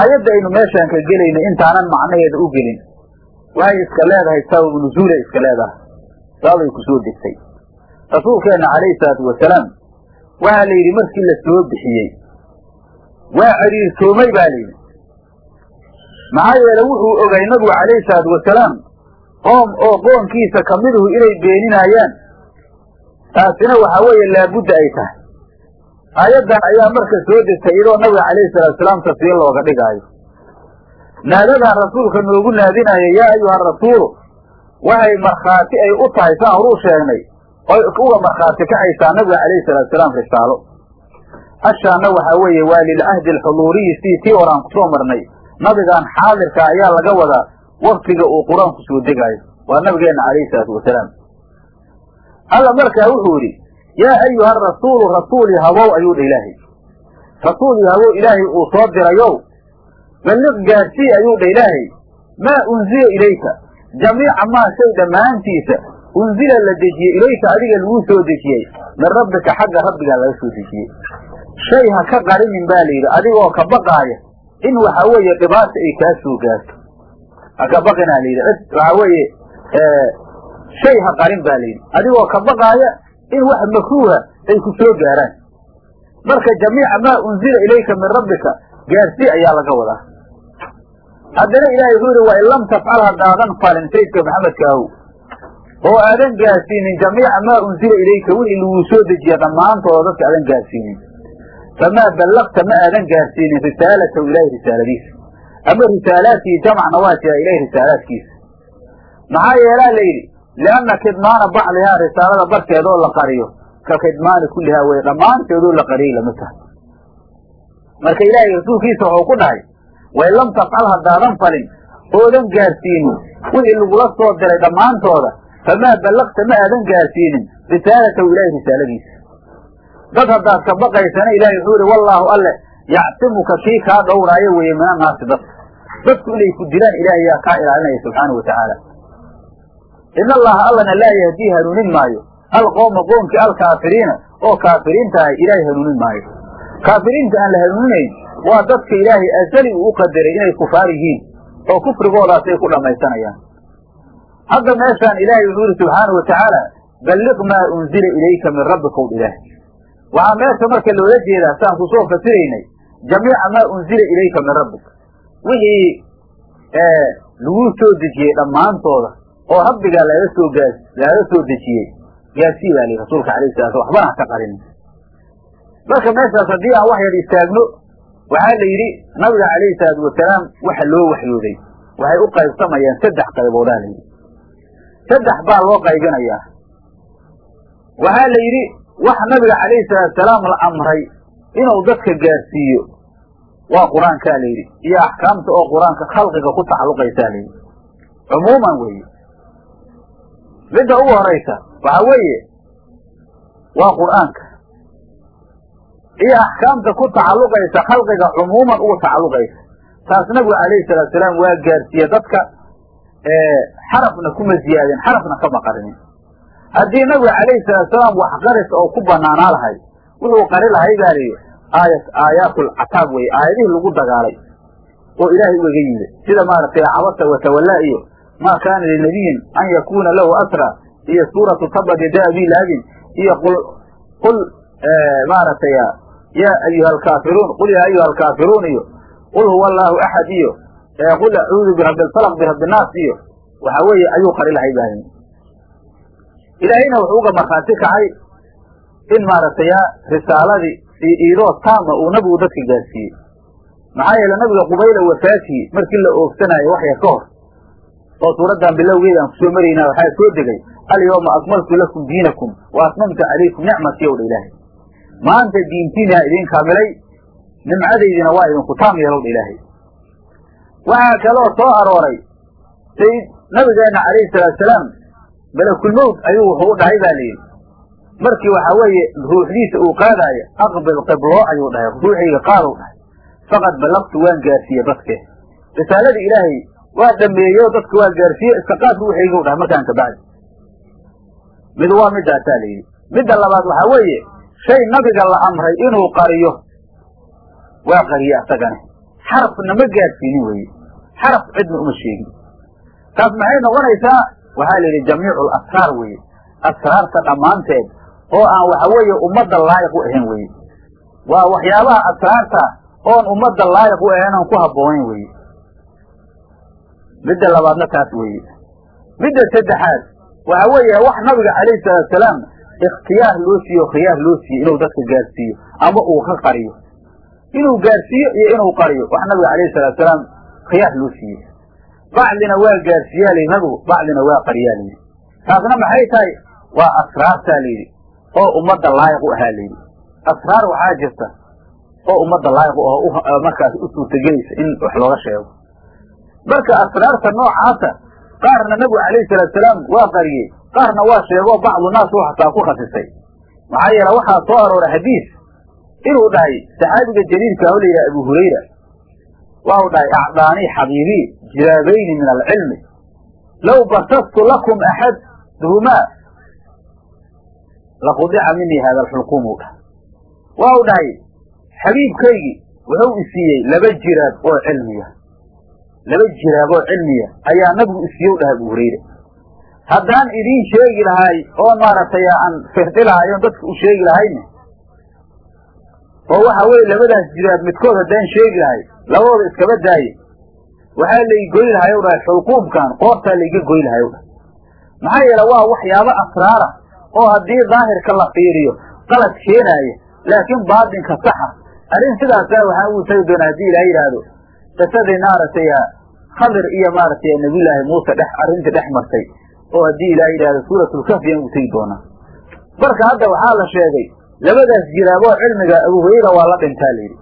A: Aayadda aynu meeshaan ka gelayna intaanan macnaheeda u gelin. Waxay iska leedahay sababu nusuulay iska leedahay. Sababay ku soo degtay. Rasuulkeenna calayhi salaatu wasalaam waxaa la yidhi markii la soo bixiyey. Waa ciriirtoomay baa la yidhi maxaa yeele wuxuu ogay nabigu calayhi salaatu wasalaam qoom oo qoonkiisa kamiduhu inay beeninaayaan taasina waxaa weeye laabudda ay tahay. Aayaddan ayaa marka soo degtay iyadoo nabiga calayhi salatu salaam tafsiir looga dhigaayo. Naadadan rasuulka noogu naadinaayo yaa ayuha rasuulu waxay markhaati ay u tahay saan horuu sheegnay oy uga markhaati kacaysaa nabiga calayhi salatu salaam risaalo. Ashaana waxaa weeye waa lilcahdi alxuduuriyi sidii tii horaan ku soo marnay nabigan xaadirka ayaa laga wadaa waktiga uu qur'aanku soo degaayo waa nabigeenna calayhi salaatu wasalaam alla markaa wuxuu yidhi yaa ayuha rasuulu rasuul yahabow ayuu dha ilaahay. Rasuul yahabow ilaahay uu soo dirayow. Balliq gaarsii ayuu dha ilaahay. Maa unzila ilayka? Jamiica maa shay dhammaantiisa. Unzila la dejiyey ilayka adiga laguu soo dejiyey. Min rabbika xagga rabbigaa laga soo dejiyey. Shay ha ka qarinin baa layidhi adigoo ka baqaaya in waxa weeye dhibaata ay kaa soo gaarto. Ha ka baqinaa layidhi cid waxa weeye shay ha qarin baa layidhi adigoo ka baqaaya in wax makruuha ay ku soo gaaraan. Marka jamiica maa unzila ilayka min rabbika gaarsii ayaa laga wadaa. Haddana ilahay wuxuu yidhi wain lam tafcal haddaadan falin sayidka maxamedka ahow oo aadan gaarsiinin jamiica maa unzila ilayka wixii laguu soo dejiya dhammaantooda dadka aadan gaarsiinin famaa ballagta ma aadan gaarsiinin risaalatahu ilahay risaaladiisa ama risaalaadkii jamacna waa jira ilahay risaalaadkiisa maxaa yeelaa la yidhi lianna kidmaana bacdihaa risaalada barkeedoo la qariyo ka kidmaani kullihaa wey dhammaanteedoo la qariyey lama tahay marka ilaahay rasuulkiisa wuxuu ku dhahay wain lam tafcal haddaadan falin oodan gaarsiinin wixii lagula soo diray dhammaantooda famaa ballagta ma aadan gaarsiinin risaalatahu ilahay risaaladiisa dad haddaad ka baqaysana ilahay wuxuu yihi wallaahu alle yacsimuka kii kaa dhowraayo weeye min annaasi dadka dadku inay ku dilaan ilaahay yaa kaa ilaalinaya subxaanau watacaala in allaha allana laa yahdii hanuunin maayo. Alqowma qoomkii alkaafiriina oo kaafiriinta ahay ilaahay hanuunin maayo. Kaafiriinta aan la hanuuninayn waa dadka ilaahay asali uu u qadaray inay kufaar yihiin oo kufrigoodaasay ku dhammaysanayaan. Hadda meeshaan ilaahay wuxuu yihi subxaanau watacaala balliq maa unzila ilayka min rabbika w ilaahay waxaa meesha marka loola jeedaa saan ku soo fasiraynay. Jamiica maa unzila ilayka min rabbik. Wixii laguu soo dejiyey dhammaantooda oo rabbigaa laga soo gaa laaga soo dejiyey gaarsii baa lihi rasuulka alayh salatu waxbana ha ka qarinin marka meeshaas haddii aan wax yar istaagno waxaa la yidhi nabiga calayhi salaatu wasalaam waxa loo waxyooday. Waxay u qaybsamayaan saddex qayboodaa la yidhi. Saddex baa loo qaybinayaa. Waxaa la yidhi wax nabiga calayhi salaatusalaam la amray inuu dadka gaarsiiyo. Waa qur'aankaa la yidhi. Iyo axkaamta oo qur'aanka khalqiga ku tacalluqaysaa la yidhi. Cumuuman weeye. Midda ugu horaysa waxaa weeye waa qur'aanka. Iyo axkaamta ku tacalluqaysa khalqiga cumuuman ugu tacalluqaysa. Taas nabigu calayhi salaatusalaam waa gaarsiiye dadka xarafna kuma ziyaadin xarafna kama qarinin haddii nabiga calayhi salaatusalaam wax qaris oo ku banaanaa lahay wuxuu qari lahay baa layidhi aaya aayaatulcataab weye aayadihii lagu dagaalay oo ilaahay ugaga yimid. Sida maaragtay cabasa watawallaa iyo maa kaana linabiyin an yakuuna lahu asra iyo suuratu tabad yada abi lahabin iyo qul qul maaragtay yaa ayuha alkaafiruun qul yaa ayuha alkaafiruun iyo qul huwa allaahu axad iyo qul acuudu birabbi alfalaq birabbi naas iyo waxa weeye ayuu qari lahay baahin ilaahayna wuxuu uga markhaati kacay in maaragtay risaaladii iyo iidoo taama uu nabigu dadka gaarsiiyey. Maxaa yeele nabiga qubayla wafaatihi markii la oogsanaayo wax yar ka hor oo suuraddan bilowgeeda aan ku soo maraynaa waxaa soo degay alyawma akmaltu lakum diinakum wa atmamtu calaykum nicmatii ow ilaahay. Maanta diintiinaa idin kaamilay nimcadaydina waa idinku taam yeelow dha ilaahay. Waxaa kaloo soo arooray sayid nabigeenna calayhi salaatusalaam malakulmowt ayuu wuxuu u dhahay baa layidhi markii waxaa weeye ruuxdiisa uu qaadaayo aqbil qibloo ayuu dhahay ruuxayga qaadou dhahay. Faqad ballaqtu waan gaarsiiye dadke. Risaaladii ilaahay waa dhameeyo dadka waa gaarsiiye iska qaad u dhahay markaan kabacdi mid waa midaasaa la yidhi. Midda labaad waxaa weeye shay nabiga la amray inuu qariyo. Waa qariye asagane xarafna ma gaarsiinin weye xaraf cidna uma sheegin. Taas maxay noqonaysaa waxaa la yidhi jamiicu alasraar weye asraarta dhammaanteed oo aan waxa weeye ummadda laayiq u ahayn weye waa waxyaabaha asraarta oon ummadda laayiq u ahayn oon ku habboonayn weye midda labaadna taas weeye midda saddexaad waxa weeye wax nabiga calayhi salaatusalaam ikhtiyaar loo siiyo khiyaar loo siiyo inuu dadka gaarsiiyo ama uu ka qariyo. Inuu gaarsiiyo iyo inuu qariyo wax nabiga calayhi salaatusalaam khiyaar loo siiyey bacdina waa gaarsiiyaa layidhi nabigu bacdina waa qariyaa layidhi taasna maxay tahay? Waa asraartaa layidhi oo ummadda laayiq u ahaa layidhi asraar waxaa jirta oo ummadda laayiq u ah markaas u suurtagelaysa in wax looga sheego. Marka asraarta noocaasa qaarna nabigu calayhi salaatusalaam waa qariyey qaarna waa sheegoo bacdu naas u xataa ku khasisay. Maxaa yeele waxaa soo arooray xadiis inuu dhahay saxaabiga jaliilka oo la yidhaha abu hurayra waxau dhahay acdaanii xabiibii jiraabayni min alcilmi low basastu lakum axad duhumaa laqudica minii hada alxulquum u dhahay waa u dhahay xabiibkaygii wuxuu isiiyey laba jiraab oo cilmiya. Laba jiraab oo cilmiya ayaa nabigu isiiye u dhahay abu hurayra. Haddaan idiin sheegi lahay oo maaragtay aan firdi lahay dadka u sheegi lahayne oo waxa weye labadaas jiraab midkood haddaan sheegi lahay labadooda iskaba daaye. Waxaa lay goy lahay o dhahay xulquumkan qoortaa layga goy lahay o dhahay maxaa yeele waa waxyaabo asraara oo haddii daahirka la fiiriyo qalad keenaaya laakiin baatinka saxa arrin sidaasa waxaan ugu tagi doonaa haddii ilaha yidhaahdo qisadii maaragtay khadir iyo maaragtay nabiyullaahi muuse dhex arrintii dhex martay oo haddii ilaha yidhahdo suuratulkahfi aan ugu tegi doonaa. Marka hadda waxaa la sheegay labadaas jiraaboo cilmiga abu hurayra waa la dhintaa layidhi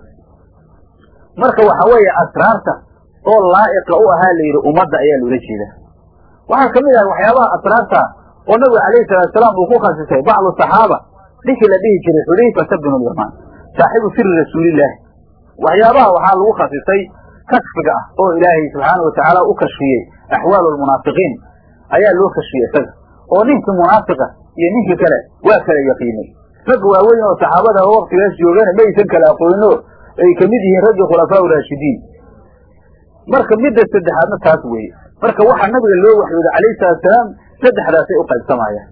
A: marka waxa weeye asraarta oo laa'iqa u ahaa layidhi ummadda ayaa loola jeedaa. Waxaa ka mid ah waxyaabaha asraarta oo nabiga calayhi salaatusalaam uu ku khasisay bacdu saxaaba ninkii la dhihi jiray xudayfata bnu lyamaan saaxibu siri rasuulillaahi. Waxyaabaha waxaa lagu khasisay kashfiga ah oo ilaahay subxaanau watacaala u kashfiyey axwaalu lmunaafiqiin ayaa loo kashfiyey isaga. Oo ninkii munaafiqa iyo ninkii kale waa kala yaqiinay rag waaweyn oo saxaabada waktigaas joogana maysan kala aqoono ay ka mid yihiin raggii khulafaa raashidiin. Marka midda saddexaadna taas weeye. Marka waxaa nabiga loo waxyooday calayhi salaatusalaam saddexdaasay u qaybsamayaan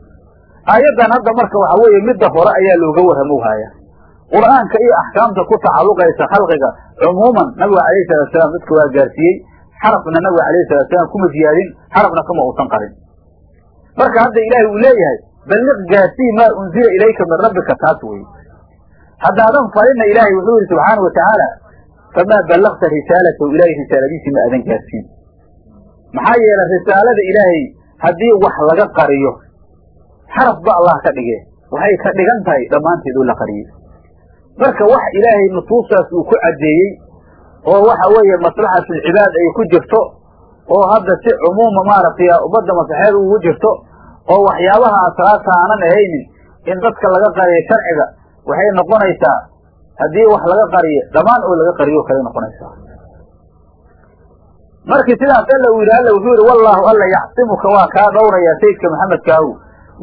A: aayaddan hadda marka waxa weeye midda hore ayaa looga warramowhaya qur'aanka iyo axkaamta ku tacalluqaysa khalqiga cumuuman nabiga calayhi salaatusalaam dadka waa gaarsiiyey. Xarafna nabiga calayhi salaatusalaam kuma ziyaadin xarafna kuma uusan qarin. Marka hadda ilaahay uu leeyahay balliq gaarsii maa unzila ilayka min rabbika taas weye haddaadan farinna ilaahay wuxuu yidhi subxaanau watacaala famaa ballaqta risaalatahu ilaahay risaaladiisii ma aadan gaarsiin maxaa yeelay risaalada ilaahay haddii wax laga qariyo xaraf ba allah ka dhige waxay ka dhigan tahay dhammaanteed oo la qariyey. Marka wax ilaahay nusuustaas uu ku caddeeyey oo waxa weeye maslaxatulcibaad ay ku jirto oo hadda si cumuuma maaragtay ummadda maslaxeed ugu jirto oo waxyaabaha asraarta aanan ahaynin in dadka laga qariyo sharciga waxay noqonaysaa haddii wax laga qariyo dhammaan oo laga qariyo kale noqonaysaa. Markii sidaas alla uu yidhi alla wuxuu yidhi wallaahu alla yacsimuka waa kaa dhowrayaa sayidka maxamedkaahu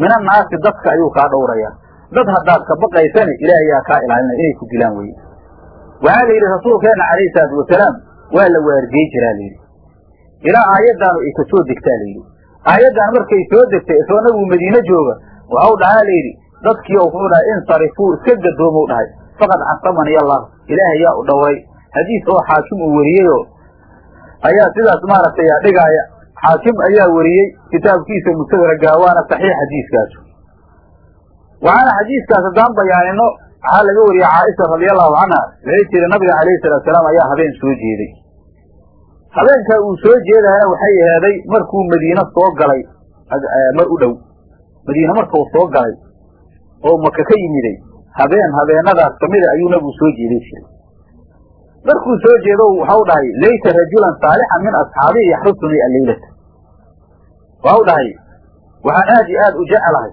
A: min annaasi dadka ayuu kaa dhowrayaa. Dad haddaad ka baqaysani ilaahay yaa kaa ilaalina inay ku dilaan weye waxaa la yidhi rasuulkeenna calayhi salaatu wasalaam waa la waardiye jiraa layidhi ilaa aayaddaanu ay ka soo degtaa layidhi aayaddan markay soo degtay isoo nabigu madiine jooga waxau dhahaa layidhi dadkii wuxuu dhahay insarifuu iska gadoomow dhahay. Faqad casamani allah ilaahay yaa u dhowray xadiis oo xaakim uu wariyeyoo ayaa sidaas maaragtay dhigaaya xaakim ayaa wariyey kitaabkiisa mustadragaa waana saxiix xadiiskaas. Waxaana xadiiskaas haddaan bayaanino waxaa laga wariyey caaisha radiallahu canha waxay tiri nabiga calayhi salatu salaam ayaa habeen soo jeeday habeenkaa uu soo jeedayana waxay aheeday markuu madiine soo galay mar u dhow. Madiine markuu soo galay oo maka ka yimiday habeen habeenadaas kamida ayuu nabigu soo jeeday jiray. Markuu soo jeedo waxau dhahay laysa rajulan saalixan min asxaabii yaxrusunii alleylata waxau dhahay waxaan aad iyo aad u jecelahay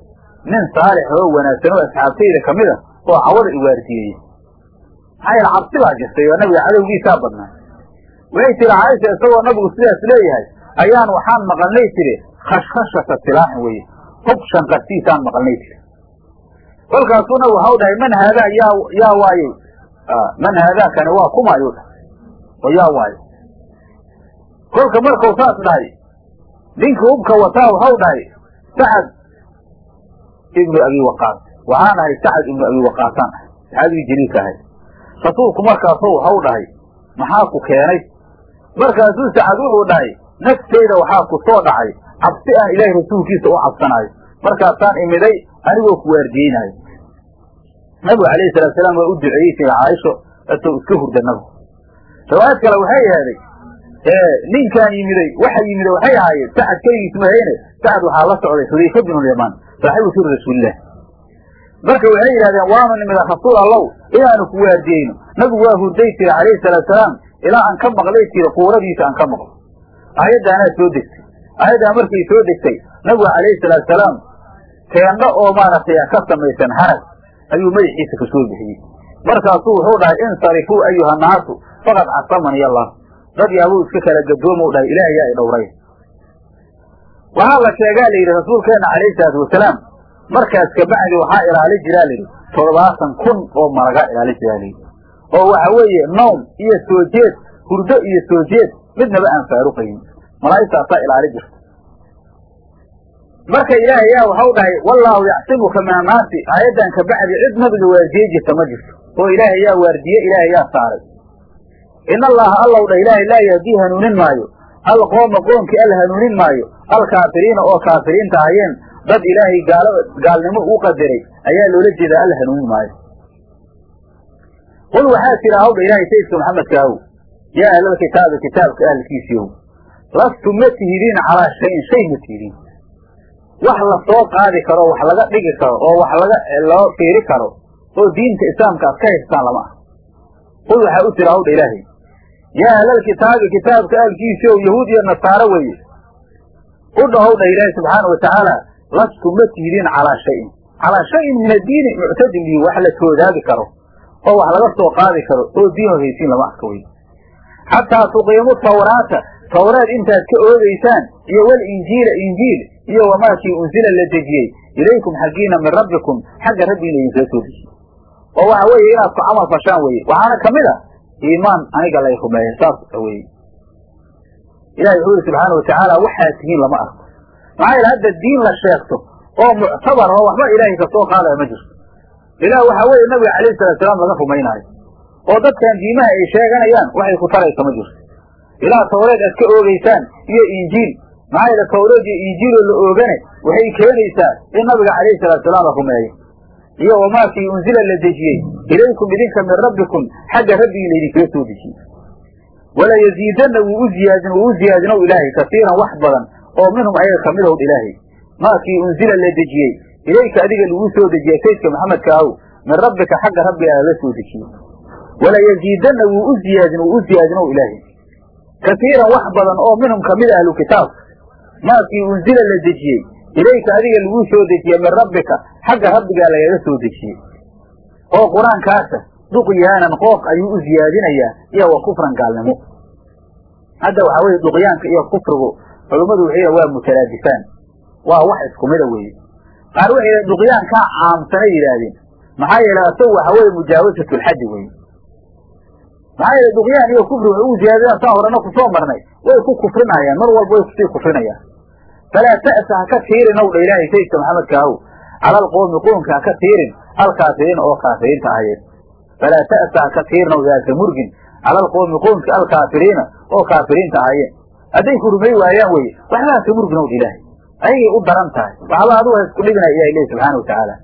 A: nin saalix oo wanaagsan oo asxaabtayda kamida oo cawada iwaardiyeeya maxaa yeele cabsi baa jirtay oo nabiga cadowgiisaa badnaa waxay tiri caaisha isagoo nabigu sidaas leeyahay ayaan waxaan maqalnay tiri khashkhashata silaaxin weye hub shanqartiisaan maqalnay tiri. Kolkaasuu nabigu waxau dhahay man haadaa yaa yaa waaye man haadaakani waa kuma ayuu dhahay. Oo yaa waayo kolka markuu saas dhahay ninkii hubka wataa waxau dhahay sacad ibnu abi waqaas. Waxaan ahay sacad ibnu abi waqaasaan ahay. Saxaabigii jaliilka ahay rasuulku markaasu waxau dhahay maxaa ku keenay markaasuu sacad wuxuu dhahay nafteyda waxaa ku soo dhacay. Cabsi aan ilaahay rasuulkiisa u cabsanaayo markaasaan imiday anigoo ku waardiyeynaayo nabigu alayhi salatu salaam waa u duceeyey tiri caaisho asoo iska hurda nabigu riwaayad kale waxay ahaaday ninkaan yimiday waxa yimiday waxay ahaayeen sacad keligiis sacad waxaa la socday xudayfa binu lyamaan saaxibu siri rasuulilah marka waxay yidhahdeen waanu nimida rasuul allow inaanu ku waardiyeyno nabigu waa hurday tiri calayhi salaatu salaam ilaa aan ka maqlay tiri quuradiisa aan ka maqlo. Aayaddaanaa soo degtay. Aayaddaa markay soo degtay nabigu calayhi salaatu salaam teendho oo maaragtay ka samaysan harag ayuu madaxiisa ka soo bixiyey. Markaasuu wuxuu dhahay insarifuu ayuha naasu faqad casamani allah. Dad yaabuu iska kala gadoomu dhahay ilaah yaa i dhowray. Waxaa la sheegaa la yidhi rasuulkeena calayhi salaatu wasalaam markaas kabacdi waxaa ilaali jiraa layidhi toddobaatan kun oo malaga ilaali jiraa layidhi oo waxa weeye noom iyo soo jeed hurdo iyo soo jeed midnaba aan faaruqayn. Malaa'igtaasaa ilaali jirta marka ilaahay yaa waxau dhahay wallaahu yacsimuka min annaasi aayaddan kabacdi cid nabiga waardiye jirta ma jirto. Oo ilaahay yaa waardiye ilaahay yaa saaray. In allaha allow dha ilaahay laa yahdii hanuunin maayo. Alqooma qoomkii al hanuunin maayo. Alkaafiriina oo kaafiriinta ahayeen dad ilaahay gaal gaalnimo u qadaray ayaa loola jeedaa alla hanuunin maayo qul waxaa tira hawdha ilaahay sayidka maxamedkaaw yaa ahlalkitaabi kitaabka ahlkiisiiow lastu ma tihidiin calaa shayin shay ma tihidiin wax la qaadi karo wax laga dhigi karo oo wax laga loo fiiri karo oo diinta islaamka aad ka haystaan lama ah qul waxaa u tira hawdha ilaahay yaa ahlalkitaabi kitaabka ahlkiisiiow yahuud iyo nasaaro weeye u dhahowdha ilaahay subxaana watacaala lastu ma tihidiin calaa shayin calaa shayin min addiini muctadin bihi wax la toodaabi karo oo wax laga soo qaadi karo oo diin haysiin lama arka wey xataa tuqiimu tawraata tawreed intaad ka oodaysaan iyo walinjiila injiil iyo wamaakii unsila la dejiyey ilaykum xaggiina min rabbikum xagga rabbi in laydinkaga soo dejiyey oo waxa weeye inaad ku camal fashaan weye waxaana ka mid a iimaan aniga lay rumeeya saas weye ilahi wuxuu yidhi subxaana watacaala waxaad tihiin lama arko. Maxaa yaele hadda diin la sheegto oo muctabar oo waxba ilaahay ka soo qaadaya ma jirto ilaah waxaa weeye nabiga calayhi salatu salaam laga rumaynaayo. Oo dadkan diimaha ay sheeganayaan waxay ku taraysa ma jirto. Ilaah tawreed aad ka oogeysaan iyo injiil. Maxaa yeele tawreed iyo injiiloo la oogane waxay keenaysaa in nabiga calayhi salatu salaam la rumeeyo. Iyo wamaakii unsila la dejiyey ilaykum idinka min rabbikum xagga rabbigii laydinkaga soo dejiyey. Wala yaziidanna wuu u ziyaadin wuu u ziyaadinow ilaahay kasiiran wax badan oo minhum ayaga ka mid ow ilaahay. Maakii unsila la dejiyey ilayka adiga lagu soo dejiyey saydka maxamedka ahow min rabbika xagga rabbiga laga soo dejiyey wala yaziidanna wuu u ziyaadin wuu u ziyaadinow ilaahay. Kasiiran wax badan oo minhum ka mid ahlu kitaabka maakii unsila la dejiyey. Ilayka adiga lagu soo dejiyey min rabbika xagga rabbigaa lagaga soo dejiyey. Oo qur'aankaasa duqyaanan qooq ayuu u ziyaadinayaa iyo wa kufran gaalnimo. Hadda waxaa weye duqyaanka iyo kufrigu culummadu waxay waa mutalaadifaan waa wax isku mida weeye qaar waxay yidhahen duqyaankaa caamsanay yidhaahdeen. Maxaa yeele asagu waxa weye mujaawasatu lxaddi weye maxaa yeele duqyaan iyo kufri waxay u ziyaadinaan saa horena ku soo marnay. Way ku kufrinayaan mar walba way ku sii kufrinayaan. Falaa ta'sa ha ka tiirin ow dha ilaahay sayidka maxamedka ahow cala alqoomi qoomka ha ka tiirin alkaafiriina oo kaafiriinta ahayeen falaa ta'sa ha ka tiirin ow daata murgin cala alqoomi qoomki alkaafiriina oo kaafiriinta ahaayeen. Hadday ku waayaan weye waxba haka murgin ow dha ilaahay ayagay u daran tahay. Waxba adigu ha isku dhibinaya ilahi lehi subxaana watacaala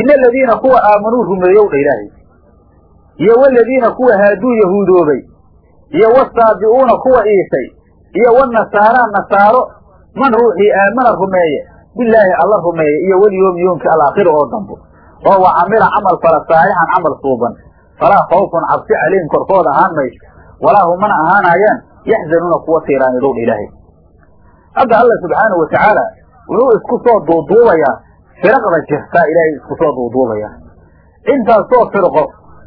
A: ina aladiina kuwa aamanuu rumeeyow dha ilaahay iyo waladiina kuwa haaduu yahuudoobay. Iyo wasaabi'uuna kuwa iisay iyo wanasaaraa nasaaro man ruuxii aamana rumeeye. Bilaahi alla rumeeye. Iyo walyoomi yoomki alaakhira oo dambo. Oo wa camila camal fala saalixan camal suuban. Falaa khawfun cabsi calayhim korkooda ahaan mayso walaa humana ahaanayaan. Yaxzanuuna kuwa tiiraanidowdha ilaahay hadda alla subxaanau watacaala wuxuu isku soo duuduubayaa firaqda jirtaa ilaahay isku soo duuduubayaa. Intaasoo firqo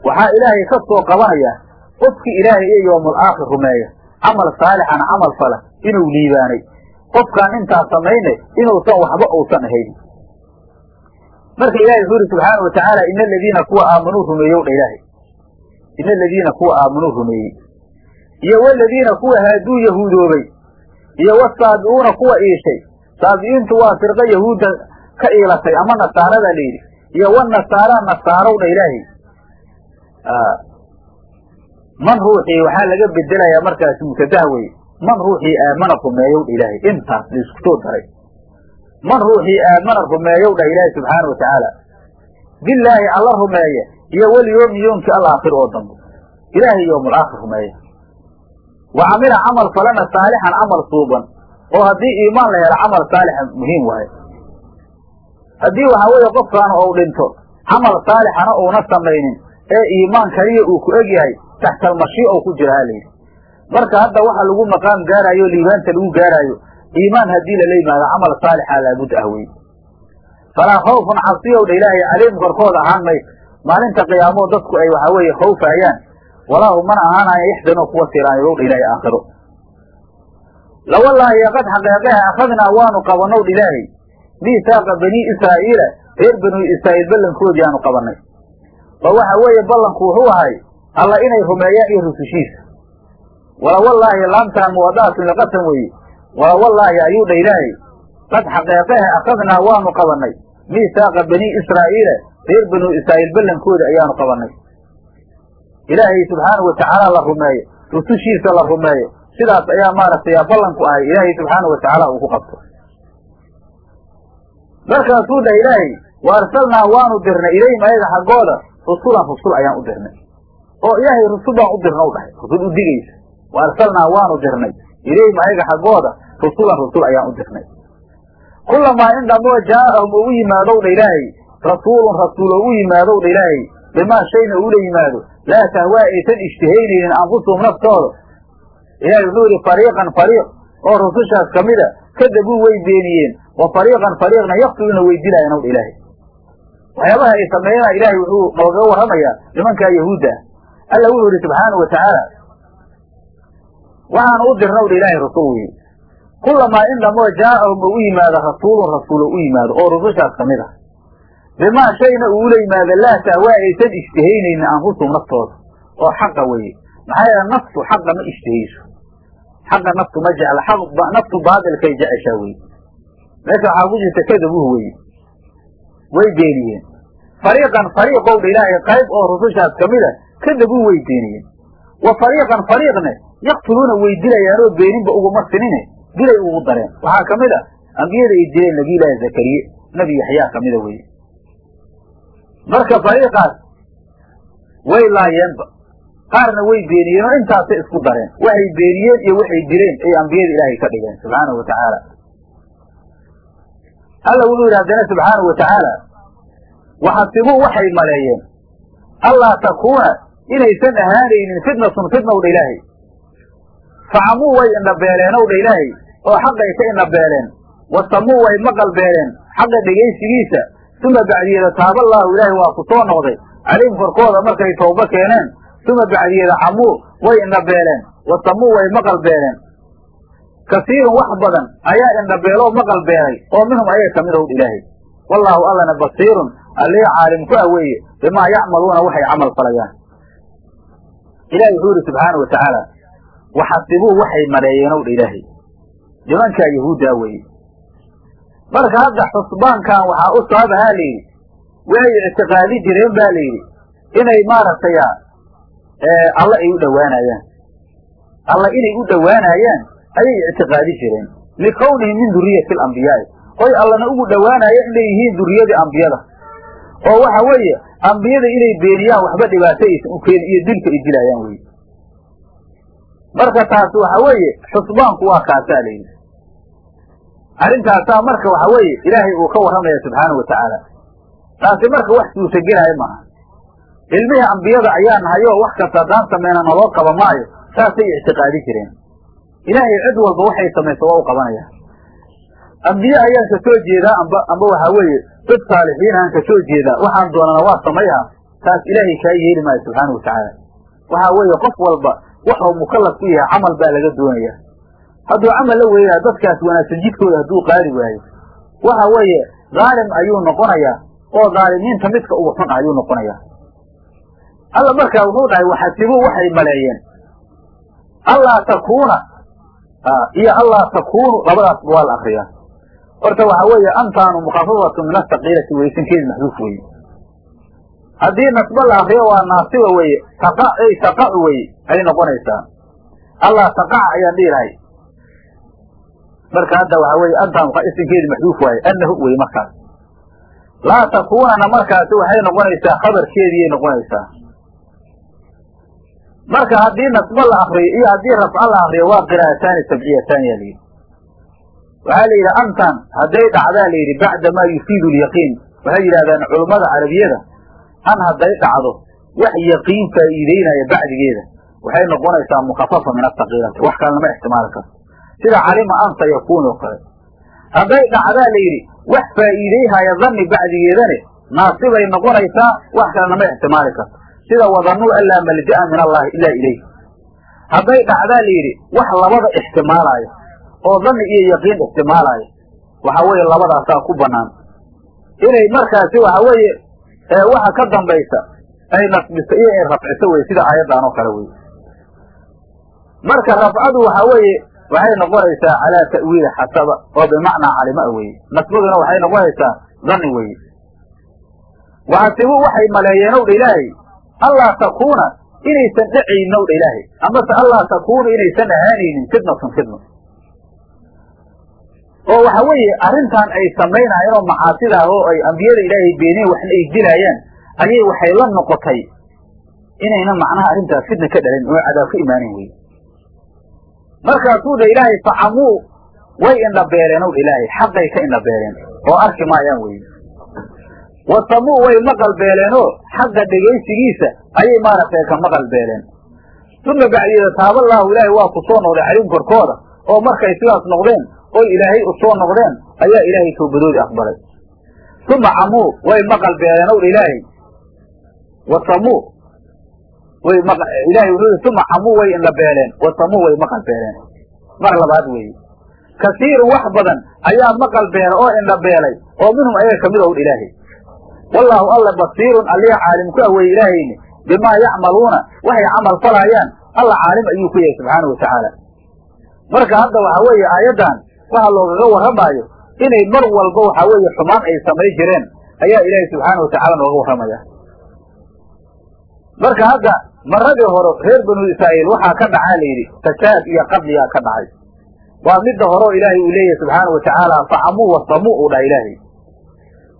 A: waxaa ilaahay ka soo qabanaya qofkii ilaahay iyo yoomul aakhir rumeeya camal saalixana camal fala inuu liibaanay. Qofkaan intaas samaynay inuusan waxba uusan ahayn. Marka ilahay wuxuu yidhi subxaana wa tacaala ina aladiina kuwa aamanuu rumeeyow dha ilaahay ina aladiina kuwa aamanuu rumeeyey. Iyo waladiina kuwa haaduu yahuudoobay iyo wasaabi'uuna kuwa iishay. Saabi'iintu waa firqa yahuudda ka iilatay ama nasaarada la yidhi. Iyo wanasaara nasaarow dha ilaahay. Man ruuxii waxaa laga bedelayaa markaas mubtadaha weye man ruuxii aamana rumeeyow dha ilaahay. Intaas la isku soo daray. Man ruuxii aamana rumeeyow dha ilaahay subxaana wa tacaala. Bilaahi alla rumeeya. Iyo walyoomi yoomkii alaakhir oo dambe. Ilaahay yoomul aakhir rumeeya wa camila camal falana saalixan camal suuban. Oo haddii iimaan la helo camal saalixa muhiim waayo haddii waxaa weeye qofkaan ou dhinto camal saalixana uuna samaynin ee iimaan kaliya uu ku egyahay taxtalmashii ou ku jira ha layidhi marka hadda waxa lagu maqaam gaaraayo liibaanta lagu gaaraayo iimaan haddii lala yimaado camal saalixa laabud ah wey falaa khawfun cabsiyow dha ilaahay calayhim korkooda ahaan mayso maalinta qiyaamoo dadku ay waxaa weeye khawfayaan walaa hum mana ahaanaya yaxdanoo kuwa tiraaniyow dha ilaahay aakhiro. Lawallaahi qad xaqeeqeha akhadnaa waanu qabanow ilaahay miisaaqa banii israa'iila reer banu israa'iil ballankoodii aanu qabannay. Oo waxa weeye ballanku wuxuu ahay alla inay rumeeyaan iyo rusushiisa walawallaahi laamtaan muwada'atun liqasam weeye walawallaahi ayuu dha ilaahay qad xaqeeqeha akhadnaa waanu qabannay. Miisaaqa banii israa'iila reer banu israa'iil ballankooda ayaanu qabannay ilaahay subxaanahu watacaala la rumeeyo rusushiisa la rumeeyo. Sidaas ayaa maaragtay ballanku ahay ilaahay subxaanahu watacaala uu ku qabto. Markaasuu dhah ilaahay wa arsalnaa waanu dirnay ilayhim ayaga xaggooda rusulan rusul ayaan u dirnay. Oo ilaahay rusul baan u dirna u dhahay rusul u digaysa. Wa arsalnaa waanu dirnay ilayhim ayaga xaggooda rusulan rusul ayaan u dirnay. Kulamaa in dhamoo jaa'ahum oo u yimaadow dha ilaahay rasuulun rasuul oo u yimaadow dha ilaahay bimaa shayna uula yimaado laa tahwaa aysan ishtihaynaynin anfusuhum naftooda ilahay wuxuu yidhi fariiqan fariiq oo rusushaas ka mida kadabuu way beeniyeen wa fariiqan fariiqna yaktuluuna way dilaayeen ow ilaahay waxyaabaha ay sameeyana ilaahay wuxuu noogaga warramayaa nimankaa yahuudda ah alla wuxuu yidhi subxaanau watacaala waxaanu u dirnaw dha ilaahay rasul weye kulamaa in dhamoo jaa'ahum oo u yimaado rasuulun rasuul u yimaado oo rusushaas ka mid ah bimaa shayna uula yimaado laa tahwaa aysan ishtihaynaynin anfusuhum naftooda oo xaqa weeye maxaa yeele naftu xaqa ma ishtihayso xaqa naftu ma jecla. Naftu baadilkay jeceshaa weye meesha waxaa ku jirta kadabuhu weye way beeniyeen fariiqan fariiqow dha ilaahay qayb oo rusushaas ka mida kadabuu way beeniyeen wa fariiqan fariiqne yaktuluuna way dilayaan oo beeninba uguma sinine dilay ugu dareen. Waxaa ka mid a ambiyada ay dileen nabiyullaahi zakariye nebi yaxyaa ka mida weye marka fariiqaas way laayeenba qaarna way beeniyeen oo intaasay isku dareen. Waxay beeniyeen iyo waxay dileen ay ambiyada ilaahay ka dhigeen subxaanahu wa tacaala. Alla wuxuu yidhi haddana subxaanahu wa tacaala waxasibuu waxay maleeyeen allaa takuuna inaysan ahaanaynin fitnatun fitnow dha ilaahay. Facamuu way indhabeeleenow dha ilaahay oo xaqay ka indhabeeleen wasamuu way maqal beeleen xaqa dhegaysigiisa uma bacdiyeeda taaballaahu ilaahay waa ku soo noqday. Calayhim korkooda markay tooba keeneen uma bacdiyeeda camuu way indhabeeleen. Wasamuu way maqal beeleen kasiirun wax badan ayaa indhabeeloo maqal beelay oo minhum ayay ka mid ilaahay. Wallaahu allana basiirun allii caalim ku ah weeye bimaa yacmaluuna waxay camal falayaan. Ilahi wuxuu yidhi subxaanau watacaala waxasibuu waxay maleeyeen ow dha ilaahay. Nimankaa yahuuddaa weeye marka hadda xusbaankan waxaa u la yidhi waxay ictiqaadi jireen ba yidhi inay maaragtay alla ay u dhowaanayaan. Alla inay u dhowaanayaan ayay ictiqaadi jireen. Likawnihim min duriyati alambiyaai oy allana ugu dhowaanaya inay yihiin duriyadii ambiyada oo waxa weeye ambiyada inay beeniyaan waxba dhibaato aysan u iyo dilka ay dilayaan weye marka taasi waxa weeye xusbaanku waa kaasaa la yidhi arrintaasaa marka waxa weeye ilaahay uu ka warramaya subxaanau wa tacaala. Taasi marka wax suurtagelaayo maaha ilmihii ambiyada ayaa nahay wax kasta haddaan sameyna naloo qaba maayo saasay ictiqaadi jireen. Ilaahay cid walba waxay samayso waa u qabanaya ambiye ayaan ka soo jeedaa amba amba waxaa weeye dad saalixiin aan ka soo jeedaa. Waxaan doonana waa samayha taas ilaahay kaa yeeli maayo subxaana wa tacaala. Waxaa weeye qof walba waxuu mukallaf ku yahay camal baa laga doonaya hadduu camal la weynaa dadkaas wanaagsan jidkooda hadduu qaadi waayo waxa weeye dhaalim ayuu noqonayaa oo dhaalimiinta midka ugu xun ah ayuu noqonayaa. Alla markaa wuxuu dhahay waxasibuu waxay maleeyeen. Allaa takuuna iyo allaa takuunu labadaasba waa la akriyaa horta waxa weeye antaanu mukafafatu min asaqiilati weysankeedi maxduuf weye haddii nasbo la akriyo waa naasiba ay taqacu weye ay noqonaysaa. Allah taqaca ayaan dhihi lahay marka hadda waxa weye antaanu isinkeedi maxduuf waaye annahu weye markaas laa takuunana markaasi waxay noqonaysaa khabarkeediiyay noqonaysaa. Marka haddii nasbo la akriyo iyo haddii rafco la akriyo waa qiraa'ataani sabciyataani yaa layidhi waxaa la yidhi antan hadday dhacdaa la yidhi bacda maa yufiidu lyaqiin waxay yidhahdaan culummada carabiyada an hadday dhacdo wax yaqiin faa'iideynaya bacdigeeda. Waxay noqonaysaa mukafafa min asaqiilati wax kale lama ixtimaali karto sida calima an sayakuun oo kale. Hadday dhacdaa la yidhi wax faa'iideyhaya dhanni bacdigeedane naasibay noqonaysaa wax kale lama ixtimaali karto. Sida wadanuu an laa malja'a min allahi ilaa ilayh hadday dhacdaa la yidhi wax labada ixtimaalaayo oo dhanni iyo yaqiin ixtimaalaya waxa weeye labadaasaa ku banaan inay markaasi waxa weeye waxa ka dambaysa ay nasbiso iyo ay rafciso wey sida aayaddan oo kale wey marka rafcadu waxa weeye waxay noqonaysaa calaa ta'wiili xasaba oo bimacnaa calima weye nasbaduna waxay noqonaysaa dhanni weye waxasibu waxay maleeyeen owdha ilaahay allaa takuuna inaysan dhacaynin owdha ilaahay. Amase allaa takuuna inaysan ahaanaynin fitnatun fitna oo waxa weeye arrintan ay samaynaayeen oo macaasida ah oo ay ambiyada ilaahay beeneen waxna ay dilaayaan ayay waxay la noqotay inayna macnaha arrintaas fitna ka dhalin oo cadaab ka imaanin weye markaasuu dha ilaahay facamuu way indhabeeleen ow ilaahay. Xaqay ka indhabeeleen oo arki maayaan weye wasamuu way maqal beeleenoo xagga dhegaysigiisa ayay maaragtay ka maqal beeleen uma bacdiyeeda taaballaahu ilaahay waa ku soo noqday calayhim korkooda oo markay sidaas noqdeen oy ilaahay u soo noqdeen ayaa ilaahay towbadoodii aqbalay. Uma camuu way maqal beeleen ow ilaahay. Wasamuu way ilaahay wuxuu uma camuu way indhabeeleen wasamuu way maqal beeleen mar labaad weeye kasiirun wax badan ayaa maqal beela oo indhabeelay oo minhum ayaga ka mid ow ilaahay. Wallaahu alla basiirun alliya caalim ku ah weye ilaahayni bimaa yacmaluuna waxay camal falaayaan alla caalim ayuu ku yahay subxaanau watacaala marka hadda waxa weeye aayaddan waxa loogaga warramaayo inay mar walba waxa weeye xumaan ay samay jireen ayaa ilaahay subxaana watacaala nooga warramaya. Marka hadda maradii hore reer banu israa'iil waxaa ka dhacaa la yidhi fasaad iyo qadliyaa ka dhacay. Waa midda horeo ilaahay uu leeyahay subxaana watacaala facamuu wasamuu uu dhaha ilaahay.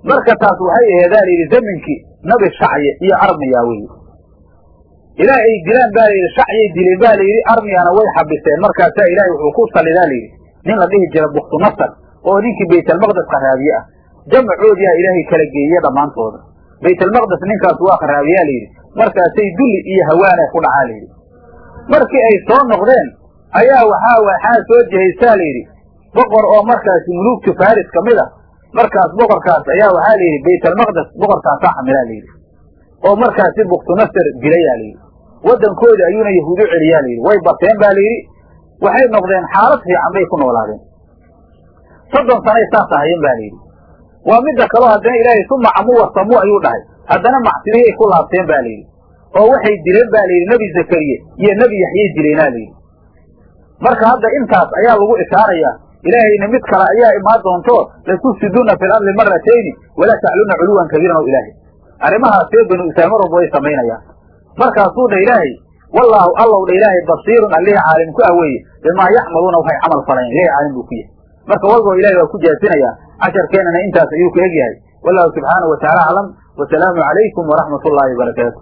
A: Marka taas waxay aheedaa la yidhi zaminkii nabi shacye iyo armiya weye ilaah ay dilaan baa layidhi shacyay dileen ba layidhi armiyana way xabiseen markaasaa ilaahay wuxuu ku salidaa layidhi nin la dhihi jira buktu nasar oo ninkii baytalmaqdes qaraabiye ah. Jamacoodiyaa ilaahay kala geeye dhammaantooda baytalmaqdes ninkaas waa qaraabiyaa layidhi markaasay dulli iyo hawaana ku dhacaa layidhi markii ay soo noqdeen ayaa waxaa waxaa soo jehaysaa layidhi boqor oo markaasi muluugta faris ka mid ah markaas boqorkaas ayaa waxaa la yidhi baytalmaqdes boqorkaasaa xamilaa layidhi oo markaasi buktunasar dilayaa layidhi waddankoodi ayuuna yahuud u celiyaa layidhi way bateen ba layidhi waxay noqdeen xaalad fiican bay ku noolaadeen. Soddon sanay saas ahayeen ba layidhi waa midda kaloo haddana ilaahay suma camuu wasamuu ayuu dhahay haddana macsidiyay ku laabteen ba layidhi oo waxay dileen ba layidhi nebi zakariye iyo nebi yaxyay dileenaa layidhi marka hadda intaas ayaa lagu ishaarayaa ilaahayna mid kale ayaa imaan doonto latufsiduna fi lardi maratayni walaa tacluna culuwan kabiiran o ilaahay. Arrimahaasee banu israiil mar walba way samaynayaan markaasuu dha ilaahay wallaahu allow dha ilaahay basiirun allihii caalim ku ah weeye bimaa yacmaluuna waxay camal falayan ilahay caalim buu ku yahay. Marka walbo ilahay waa ku jaasinayaa casharkeenana intaas ayuu ka egyahay wallahu subxaanahu wataala aclam wasalaamu calaykum waraxmat ullaahi wabarakaatu